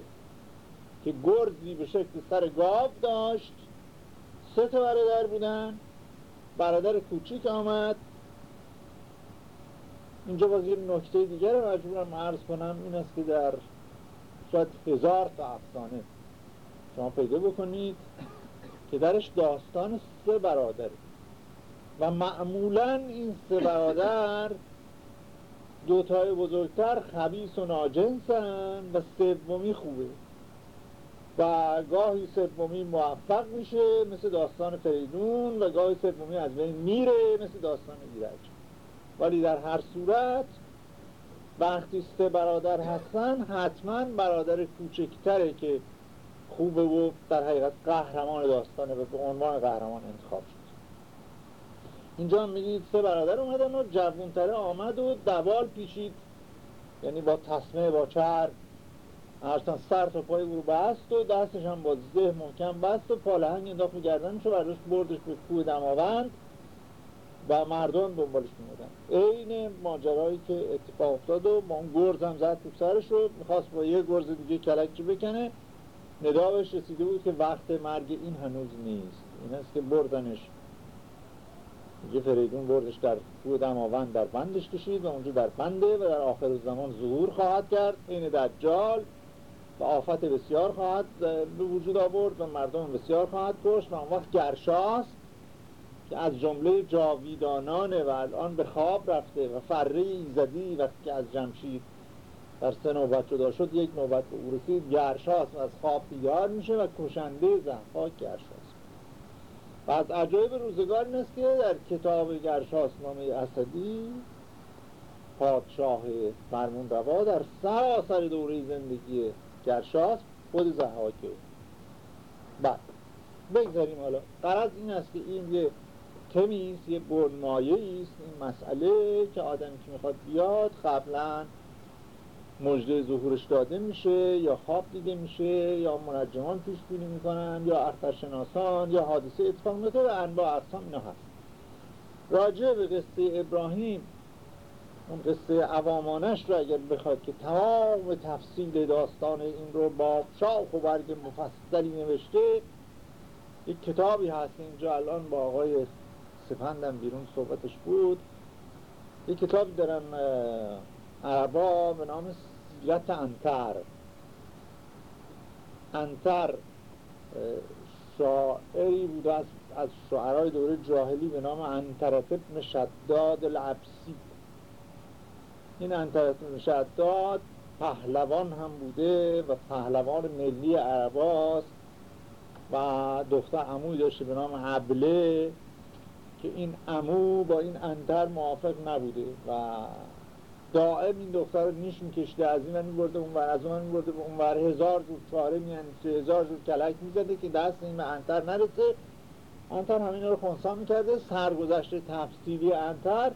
که گرزی به شکل سر گاو داشت سه تا برادر بودن. برادر کوچیک آمد. اینجا باز یه نکته دیگر رو مجبورم عرض کنم این است که در شاید هزار تا افسانه شما پیدا بکنید که درش داستان سه برادر و معمولا این سه برادر دوتای بزرگتر خبیس و ناجنسن و سومی خوبه و گاهی سومی موفق میشه مثل داستان فریدون و گاهی سومی از بین میره مثل داستان ایرج. ولی در هر صورت وقتی سه برادر هستن حتما برادر کوچکتره که خوبه و در حقیقت قهرمان داستانه و به عنوان قهرمان انتخاب شد اینجا میگید سه برادر اومدن و جوونتره آمد و دوال پیچید. یعنی با تصمه با چرب. ارسان سر تا پای او بست و دستش هم با زه محکم بست و پالهنگ انداخت گردنش و بردش به کوه دماوند. و مردم دنبالش میمودن عین ماجرایی که اتفاق افتاد و با اون گرز هم زد تو سرش رو می‌خواست با یه گرز دیگه کلکچی بکنه. ندابش رسیده بود که وقت مرگ این هنوز نیست. این است که بردنش. یه فریدون بردش در کوه دماوند در بندش کشید و اونجا در بنده و در آخر زمان ظهور خواهد کرد. این دجال و آفت بسیار خواهد به وجود آورد و مردم بسیار خواهد کشت و اون وقت گرشاست. که از جمله جاویدانانه و الان به خواب رفته و فره ایزدی وقتی که از جمشید در سه نوبت جدا شد یک نوبت به او رسید و از خواب بیدار میشه و کشنده زنفاک گرشاست و از عجایب روزگار این است که در کتاب گرشاست نامه اسدی پادشاه فرمون روا در سراسر دوره زندگی گرشاست خود زحاکه بعد بگذاریم حالا. قرض این است که این یه تمی یه برنمایه است. این مسئله که آدمی که می‌خواد بیاد قبلا مجده ظهورش داده میشه یا خواب دیده میشه یا منجمان پیش بینی می‌کنن یا اخترشناسان یا حادثه اتفاق میفته و انواع اقسام اینا هست. راجع به قصه ابراهیم اون قصه عوامانش رو اگر بخواد که تمام تفصیل داستان این رو با شاخ و برگ مفصلی نوشته یک کتابی هست اینجا الان با آقای سپندم بیرون صحبتش بود. یک کتابی دارن عربا به نام سیرت انتر. انتر شاعری بود از, از شعرهای دوره جاهلی به نام انترت ابن شداد العبسی. این انترت ابن شداد پهلوان هم بوده و پهلوان ملی عرباست و دختر عموی داشته به نام عبله که این امو با این انتر موافق نبوده و دائم این دختر رو نیش میکشته از این من برده اون از اون میبرده اون ور. هزار جور چاره میانیسته هزار جور کلک می‌زده که دست این انتر نرسه. انتر همین رو خونسا می‌کرده سرگذشت تفصیلی انتر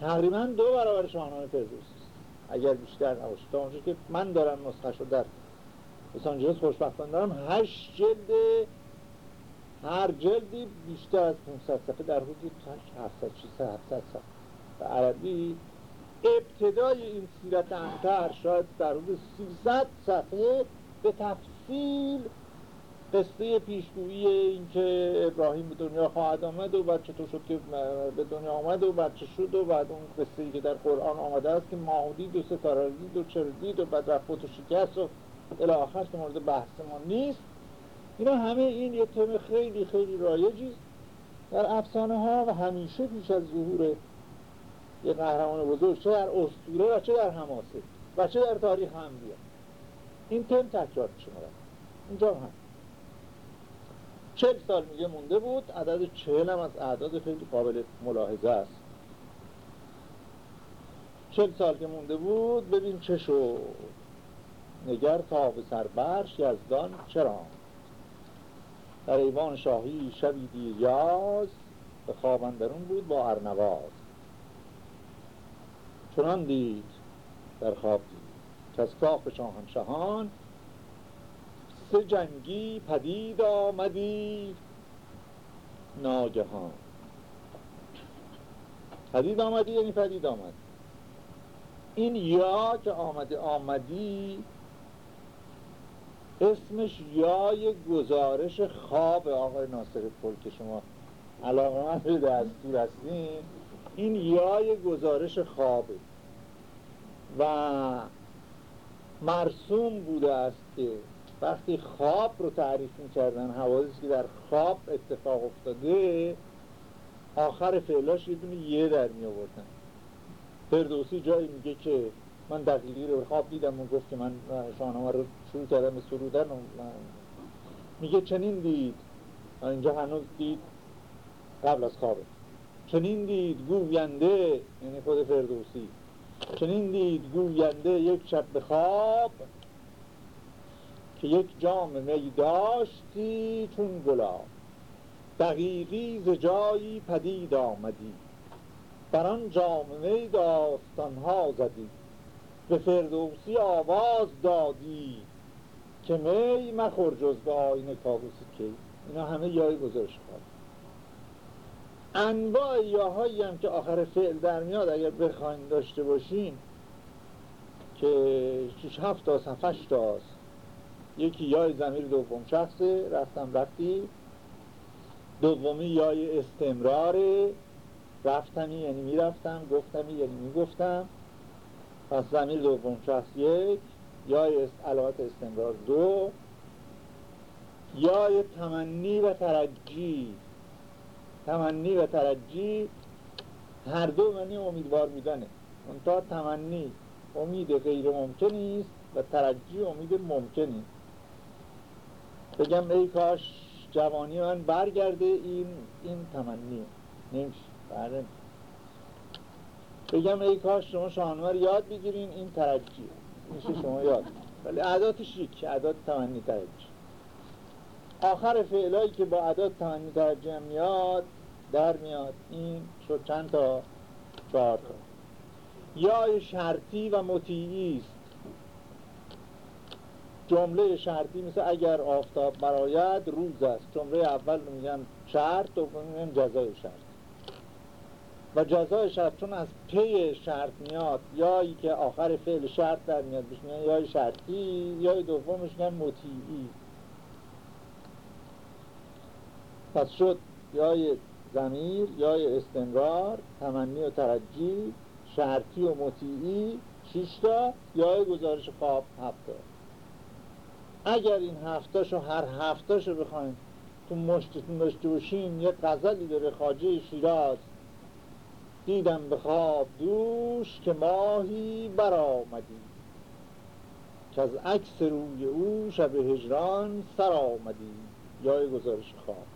تقریبا دو برابر شاهنامه پردوسی اگر بیشتر نباشه. تا اونجا که من دارم نسخه شد در لس آنجلس خوشبختانه دارم هشت جلد هر جلدی بیشتر از 500 صفحه در حدود 700 600 700 صفحه. به عربی ابتدای این سیرت انتر شاید در حدود 300 صفحه به تفصیل قصه پیشگویی این که ابراهیم به دنیا خواهد آمد و بعد چطور شد که به دنیا آمد و بعد چه شد و بعد اون قصه ای که در قرآن آمده است که ماهودید و ستاره دید و چرا دید و بعد رفت و شکست و الاخر که مورد بحث ما نیست. اینا همه این یه تم خیلی خیلی رایجی در افسانه ها و همیشه پیش از ظهور یه قهرمان بزرگ چه در اسطوره و چه در حماسه و چه در تاریخ هم بیاد. این تم تکرار شما اینجا هم چل سال میگه مونده بود عدد چهل هم از اعداد خیلی قابل ملاحظه است. چل سال که مونده بود ببین چه شد. نگر تا به سربرش یزدان چرا در ایوان شاهی شبی دیر یاز به خوابندرون بود با ارنواز. چنان دید در خواب دید که از کاخ شاهنشهان سه جنگی پدید آمدی. ناگهان. پدید آمدی یعنی پدید آمد. این یا که آمده آمدی اسمش یای گزارش خواب آقای ناصر پل که شما علاقه من دستور هستین. این یای گزارش خوابه. و مرسوم بوده است که وقتی خواب رو تعریف می‌کردن حوادثی که در خواب اتفاق افتاده آخر فعلاش یه دونه یه در می فردوسی جایی میگه که من دقیقی رو خواب دیدم و گفت که من شاهنامه رو شروع کردم به سرودن میگه چنین دید. اینجا هنوز دید قبل از خوابه. چنین دید گوینده یعنی خود فردوسی. چنین دید گوینده یک شب به خواب که یک جام می داشتی چون گلاب. دقیقی ز جایی پدید آمدی. بر آن جام می داستانها زدی. به فردوسی آواز دادی. که می مخور جز به آین کابوس کی. اینا همه یای گذاشت. خواب انواع یاهایی هم که آخر فعل در میاد اگر بخواین داشته باشین که شش هفت تا هفتش تاست. یکی یای زمیر دوم شخصه رفتم رفتی. دومی یای استمراره. رفتمی یعنی می‌رفتم گفتمی یعنی می‌گفتم. پس زمیر دوم شخص یک. یای علامت استمرار دو یای تمنی و ترجی. تمنی و ترجی هر دو منی امیدوار میدنه. تا تمنی امید غیر ممکنی و ترجی امید ممکنی بگم ای کاش جوانی من برگرده این این تمنی. نمیشه بله. بگم ای کاش شما شاهنامه یاد بگیرین این ترجی میشه شما یاد. ولی عداتش یک عدات تمنی ترجی آخر فعلایی که با عدات تمنی ترجی میاد در میاد این شد چند تا؟ چهار تا. یا شرطی و مطیعی است. جمله شرطی مثل اگر آفتاب براید روز است. جمله اول میگن شرط دوم میگن جزای شرط. و جزای شرط چون از پی شرط میاد یایی که آخر فعل شرط در میاد بهش میگن یای شرطی یای دومش میگن مطیعی. پس شد یای زمیر یای استمرار تمنی و ترجی شرطی و مطیعی شیشتا یای گزارش خواب هفتا اگر این هفتاشو هر هفتاشو بخوایم تو مشتتون داشته باشین یه غزلی داره خاجه شیراز دیدم به خواب دوش که ماهی برآمدی که از عکس روی او شب هجران سر آمدی یا گزارش خواب.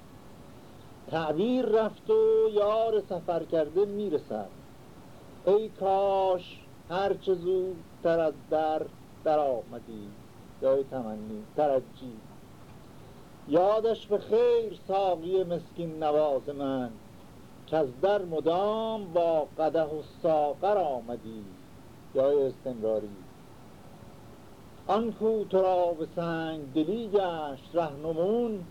تعبیر رفت و یار سفر کرده می‌رسد. ای کاش هرچه زودتر از در در آمدی جای تمنی ترجی یادش به خیر ساقی مسکین نواز من. که از در مدام با قده و ساقر آمدی جای استمراری آن کو تو را به سنگ دلی گشت رهنمون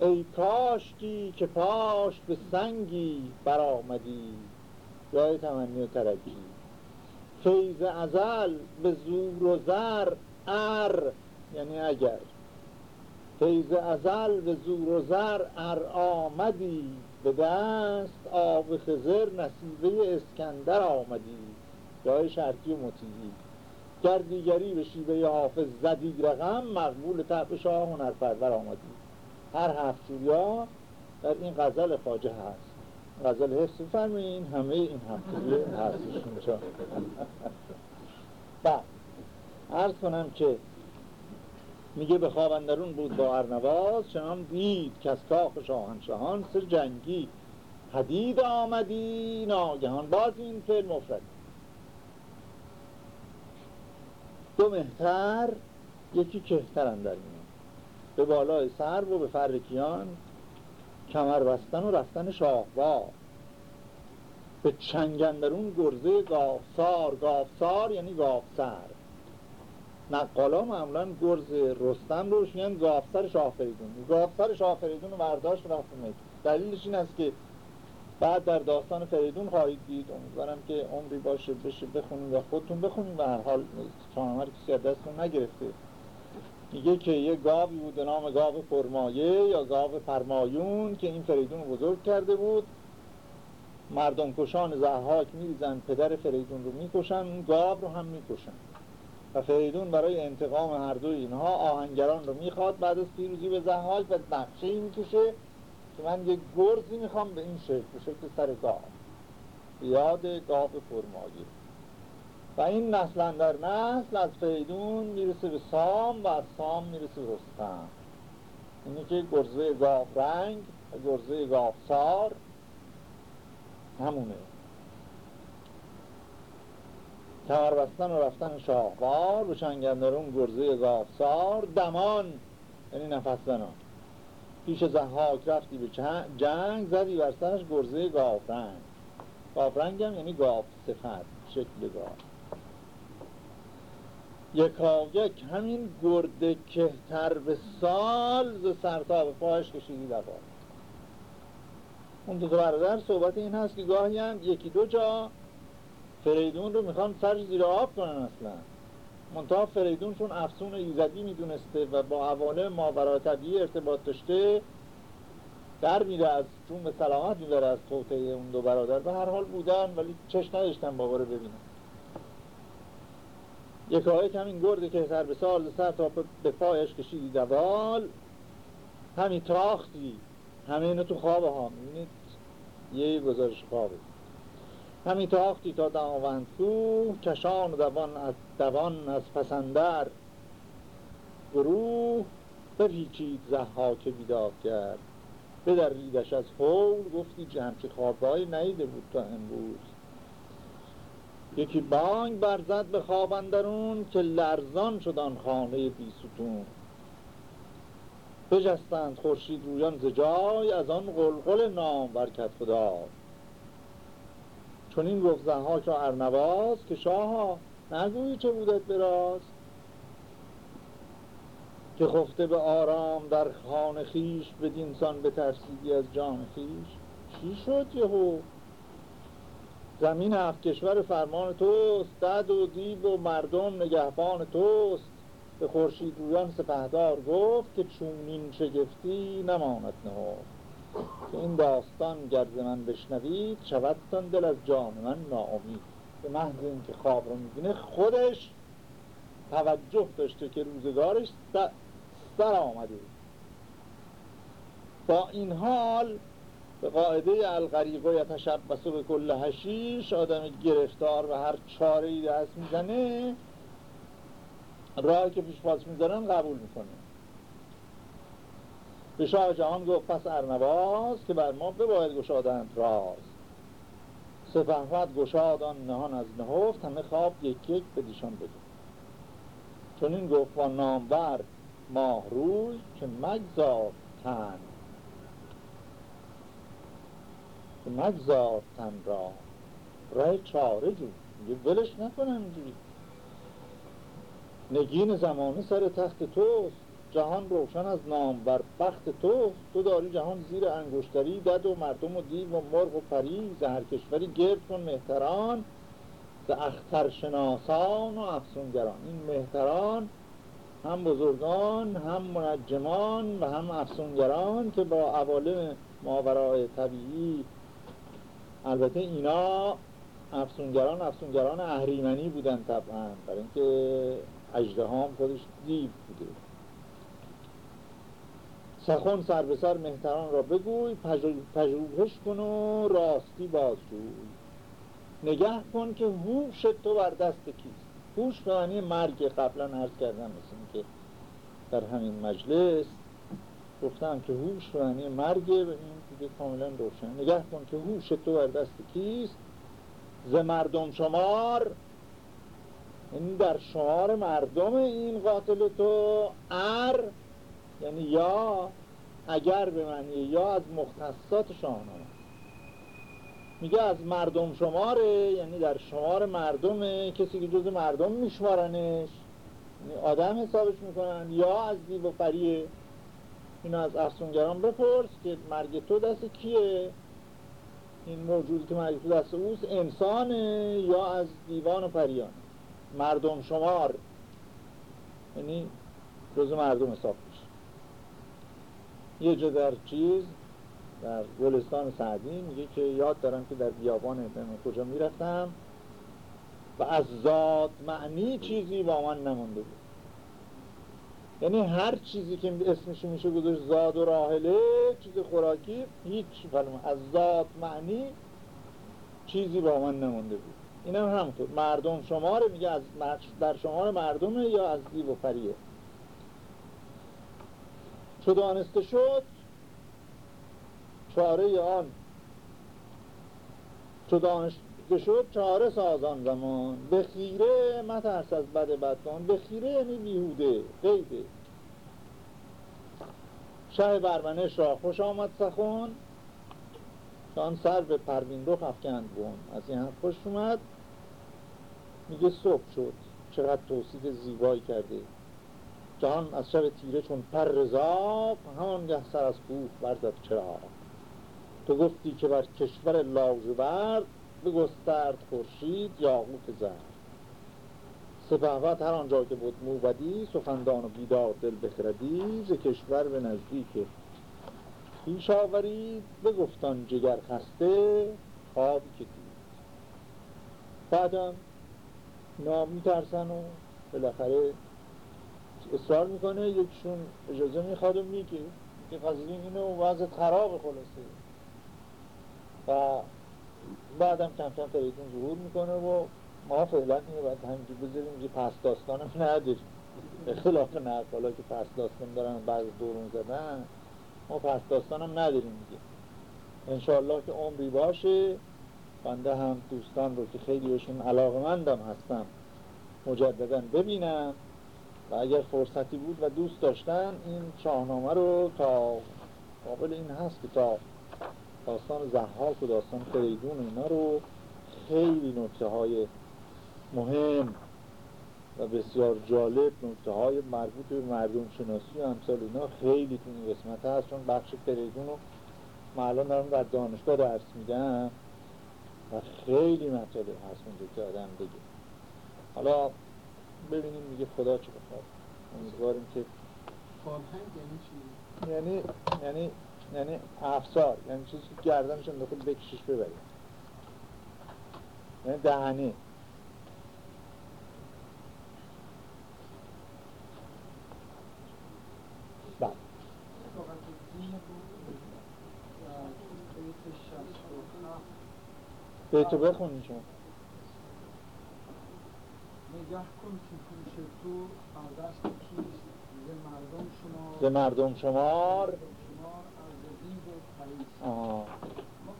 ای کاشتی که پاش به سنگی برآمدی. جای تمنی و ترجی فیض ازل به زور و زر ار یعنی اگر. فیض ازل به زور و زر ار آمدی. به دست آب خزر نصیبه اسکندر آمدی. جای شرطی و مطیعی. گر دیگری به شیوه حافظ زدی رقم مقبول طبع شاه هنر پرور آمدی. هر هفت جوریا در این غزل خواجه هست. غزل حفظ فرمین همه این هفته هستش اینجا بعد عرض کنم که میگه به خوابندرون بود با ارنواز چنان دید که از کاخ شاهنشاهان سر جنگی حدید آمدی ناگهان باز این فعل مفرد دو مهتر یکی کهتر اندر میان به بالای سر و به فرکیان کمر بستن و رفتن شاهوار. به چنگندرون گرزه گافسار گافسار یعنی گافسر نقالا معمولا گرز رستم روش میگن گافسر شاه فریدون گافسر شاه فریدون رو برداشت رفت دلیلش این است که بعد در داستان فریدون خواهید دید. امیدوارم که عمری باشه بشه بخونیم و خودتون بخونیم و هر حال شاهنامه کسی از دستتون نگرفته. میگه که یه گاوی بود نام گاو پرمایه یا گاو فرمایون که این فریدون رو بزرگ کرده بود. مردم کشان زحاک میریزن پدر فریدون رو می‌کشن اون گاو رو هم می‌کشن. و فریدون برای انتقام هر دو اینها آهنگران رو می‌خواد. بعد از پیروزی به زحاک و نقشه می‌کشه که من یک گرزی می‌خوام به این شکل به شکل سر گاو یاد گاو پرمایه و این نسل در نسل از فریدون می‌رسه به سام و از سام می‌رسه به رستم. اینی که گرزه گاف رنگ و گرزه گاف سار همونه. کمر بستن و رفتن شاهوار به چنگندرون گرزه گاف سار دمان یعنی نفس زنان پیش زحاک رفتی به جنگ زدی بر سرش گرزه گاف رنگ گاف رنگ هم یعنی گاف صفت شکل گاف یکا یک همین گرده کهتر به سال ز سرتا به پاهش کشیدی دوا اون دو برادر صحبت این هست که گاهی هم یکی دو جا فریدون رو می‌خوان سرش زیر آب کنن اصلا. منتها فریدون چون افسون ایزدی می‌دونسته و با حواله ماورا طبیعی ارتباط داشته در میره از چون به سلامت می‌بره از توته اون دو برادر. به هر حال بودن ولی چش نداشتن بابا رو ببینن. یک همین گرد که سر به سال سر تا به پایش کشیدی دوال همین تاختی همه اینو تو خواب ها. می‌بینید؟ یه گزارش خوابه. همین تاختی تا دماوند کو کشان دوان از دوان از پسندر. گروه بپیچید زحاک بیداد کرد. ریدش از حول گفتی که همچه خوابهایی نیده بود تا امروز. یکی بانگ برزد به خوابندرون که لرزان شد آن خانه بی ستون. بجستند خورشید رویان ز جای از آن قلقل نام برکت خدا. چون این گفت زنهاک را ارنواز که شاها نگویی چه بودت براست که خفته به آرام در خانه خیش بدینسان به ترسیدی از جان خیش؟ چی شد یهو؟ زمین هفت کشور فرمان توست دد و دیو و مردم نگهبان توست. به خورشید رویان سپهدار گفت که چونین شگفتی نماند نهفت. که این داستان گرز من بشنوید شودتان دل از جان من ناامید. به محض اینکه خواب رو می‌بینه خودش توجه داشته که روزگارش سر آمده. با این حال به قاعده الغریق و یتشبسو به کل هشیش آدم گرفتار و هر چاره ای دست می‌زنه راه که پیش پاس می‌ذارن قبول می‌کنه. به شاه جهان گفت پس ارنواز که بر ما بباید گشادند راز. سپهبد گشادان نهان از نهفت همه خواب یک یک به دیشان بده چون این گفت با ماه روی که مگذار تن. که مگذار تن را. راه چاره یه ولش نکنم اینجوری. نگین زمانه سر تخت توست. جهان روشن از نام. بر بخت تو تو داری جهان زیر انگشتری. دد و مردم و دیو و مرغ و پری زهر کشوری گرد کن مهتران. ز اخترشناسان و افسونگران. این مهتران هم بزرگان هم منجمان و هم افسونگران که با عوالم ماورای طبیعی. البته اینا افسونگران افسونگران اهریمنی بودن طبعا. برای اینکه اجده هم خودش دیو سخن سر به سر مهتران را بگوی پژوهش کن و راستی بازجوی نگه کن که هوش تو بر دست کیست. هوش به معنی مرگ قبلا عرض کردم مثل که در همین مجلس گفتم که هوش به معنی مرگ این دیگه کاملا روشن. نگه کن که هوش تو بر دست کیست. ز مردم شمار این در شمار مردم این قاتل تو ار یعنی یا اگر به معنی یا از مختصات شاهنامه. میگه از مردم شماره یعنی در شمار مردمه کسی که جز مردم میشمارنش. یعنی آدم حسابش می‌کنن. یا از دیو و اینو از افسونگران بپرس که مرگ تو دست کیه؟ این موجودی که مرگ تو دست اوست انسانه یا از دیوان و پریان؟ مردم شمار. یعنی جز مردم حساب یه جا در چیز در گلستان سعدی میگه که یاد دارم که در بیابان کجا می‌رفتم و از ذات معنی چیزی با من نمونده بود. یعنی هر چیزی که اسمش میشه گذاشت زاد و راهله چیز خوراکی هیچ فرم از ذات معنی چیزی با من نمونده بود. این هم همطور مردم شماره میگه از در شمار مردمه یا از دیو و پریه؟ چو دانسته شد؟ چاره آن. چو دانسته شد چاره سازان زمان. به خیره مترس از بد بدگان به خیره یعنی بیهوده غیبه. شه برمنش را خوش آمد سخن. آن سر به پروین رخ افکند بون از این هم خوش اومد. میگه صبح شد. چقدر توصیف زیبایی کرده. جهان از شب تیره چون پر رزاق همانگه سر از کوه برزد چرا. تو گفتی که بر کشور لاژورد بگسترد خورشید یاقوت زرد. سپهبد هر آنجا که بود موبدی سخندان و بیدار دل بخردی ز کشور به نزدیک پیش آورید بگفتان جگر خسته خوابی که دید. بعدم نام ترسن و بالاخره اصرار می‌کنه یکشون اجازه می‌خواد و میگه که قضیه اینه و وضعت خراب خلاصه. و بعدم کم کم فریدون ظهور می‌کنه و ما فعلا اینه باید همینجور بذاریم که پس داستانم نداریم. به خلاف حالا که پس داستان دارن بعض دورون زدن ما پس داستانم نداریم دیگه. انشاءالله که عمری باشه. بنده هم دوستان رو که خیلی بهشون علاقه هستم مجددا ببینم. و اگر فرصتی بود و دوست داشتن این شاهنامه رو تا قابل این هست که تا داستان زحاک و داستان فریدون اینا رو خیلی نکته های مهم و بسیار جالب نکته های مربوط به مردم شناسی و امثال اینا خیلی تو این قسمت هست. چون بخش فریدون رو من دارم در دانشگاه درس میدم و خیلی مطالب هست اونجا که آدم بگه. حالا ببینیم میگه خدا چه بخواد امیدواریم که یعنی یعنی یعنی یعنی افسار یعنی چیزی که گردنش انداخت بکشش ببریم. یعنی دهنه بله. بیتو بخونی شما. نگه کن که پوش تو دست کیست. مردم شمار به مردم شمار ما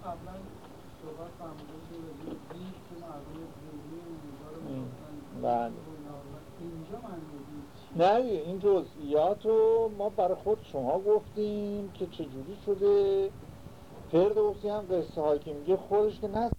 قبلا صحبت فرمودیم که مردم بله. اینجا نه این جزئیات رو ما برای خود شما گفتیم که چجوری شده. فردوسی هم قصه هایی که میگه خودش که نه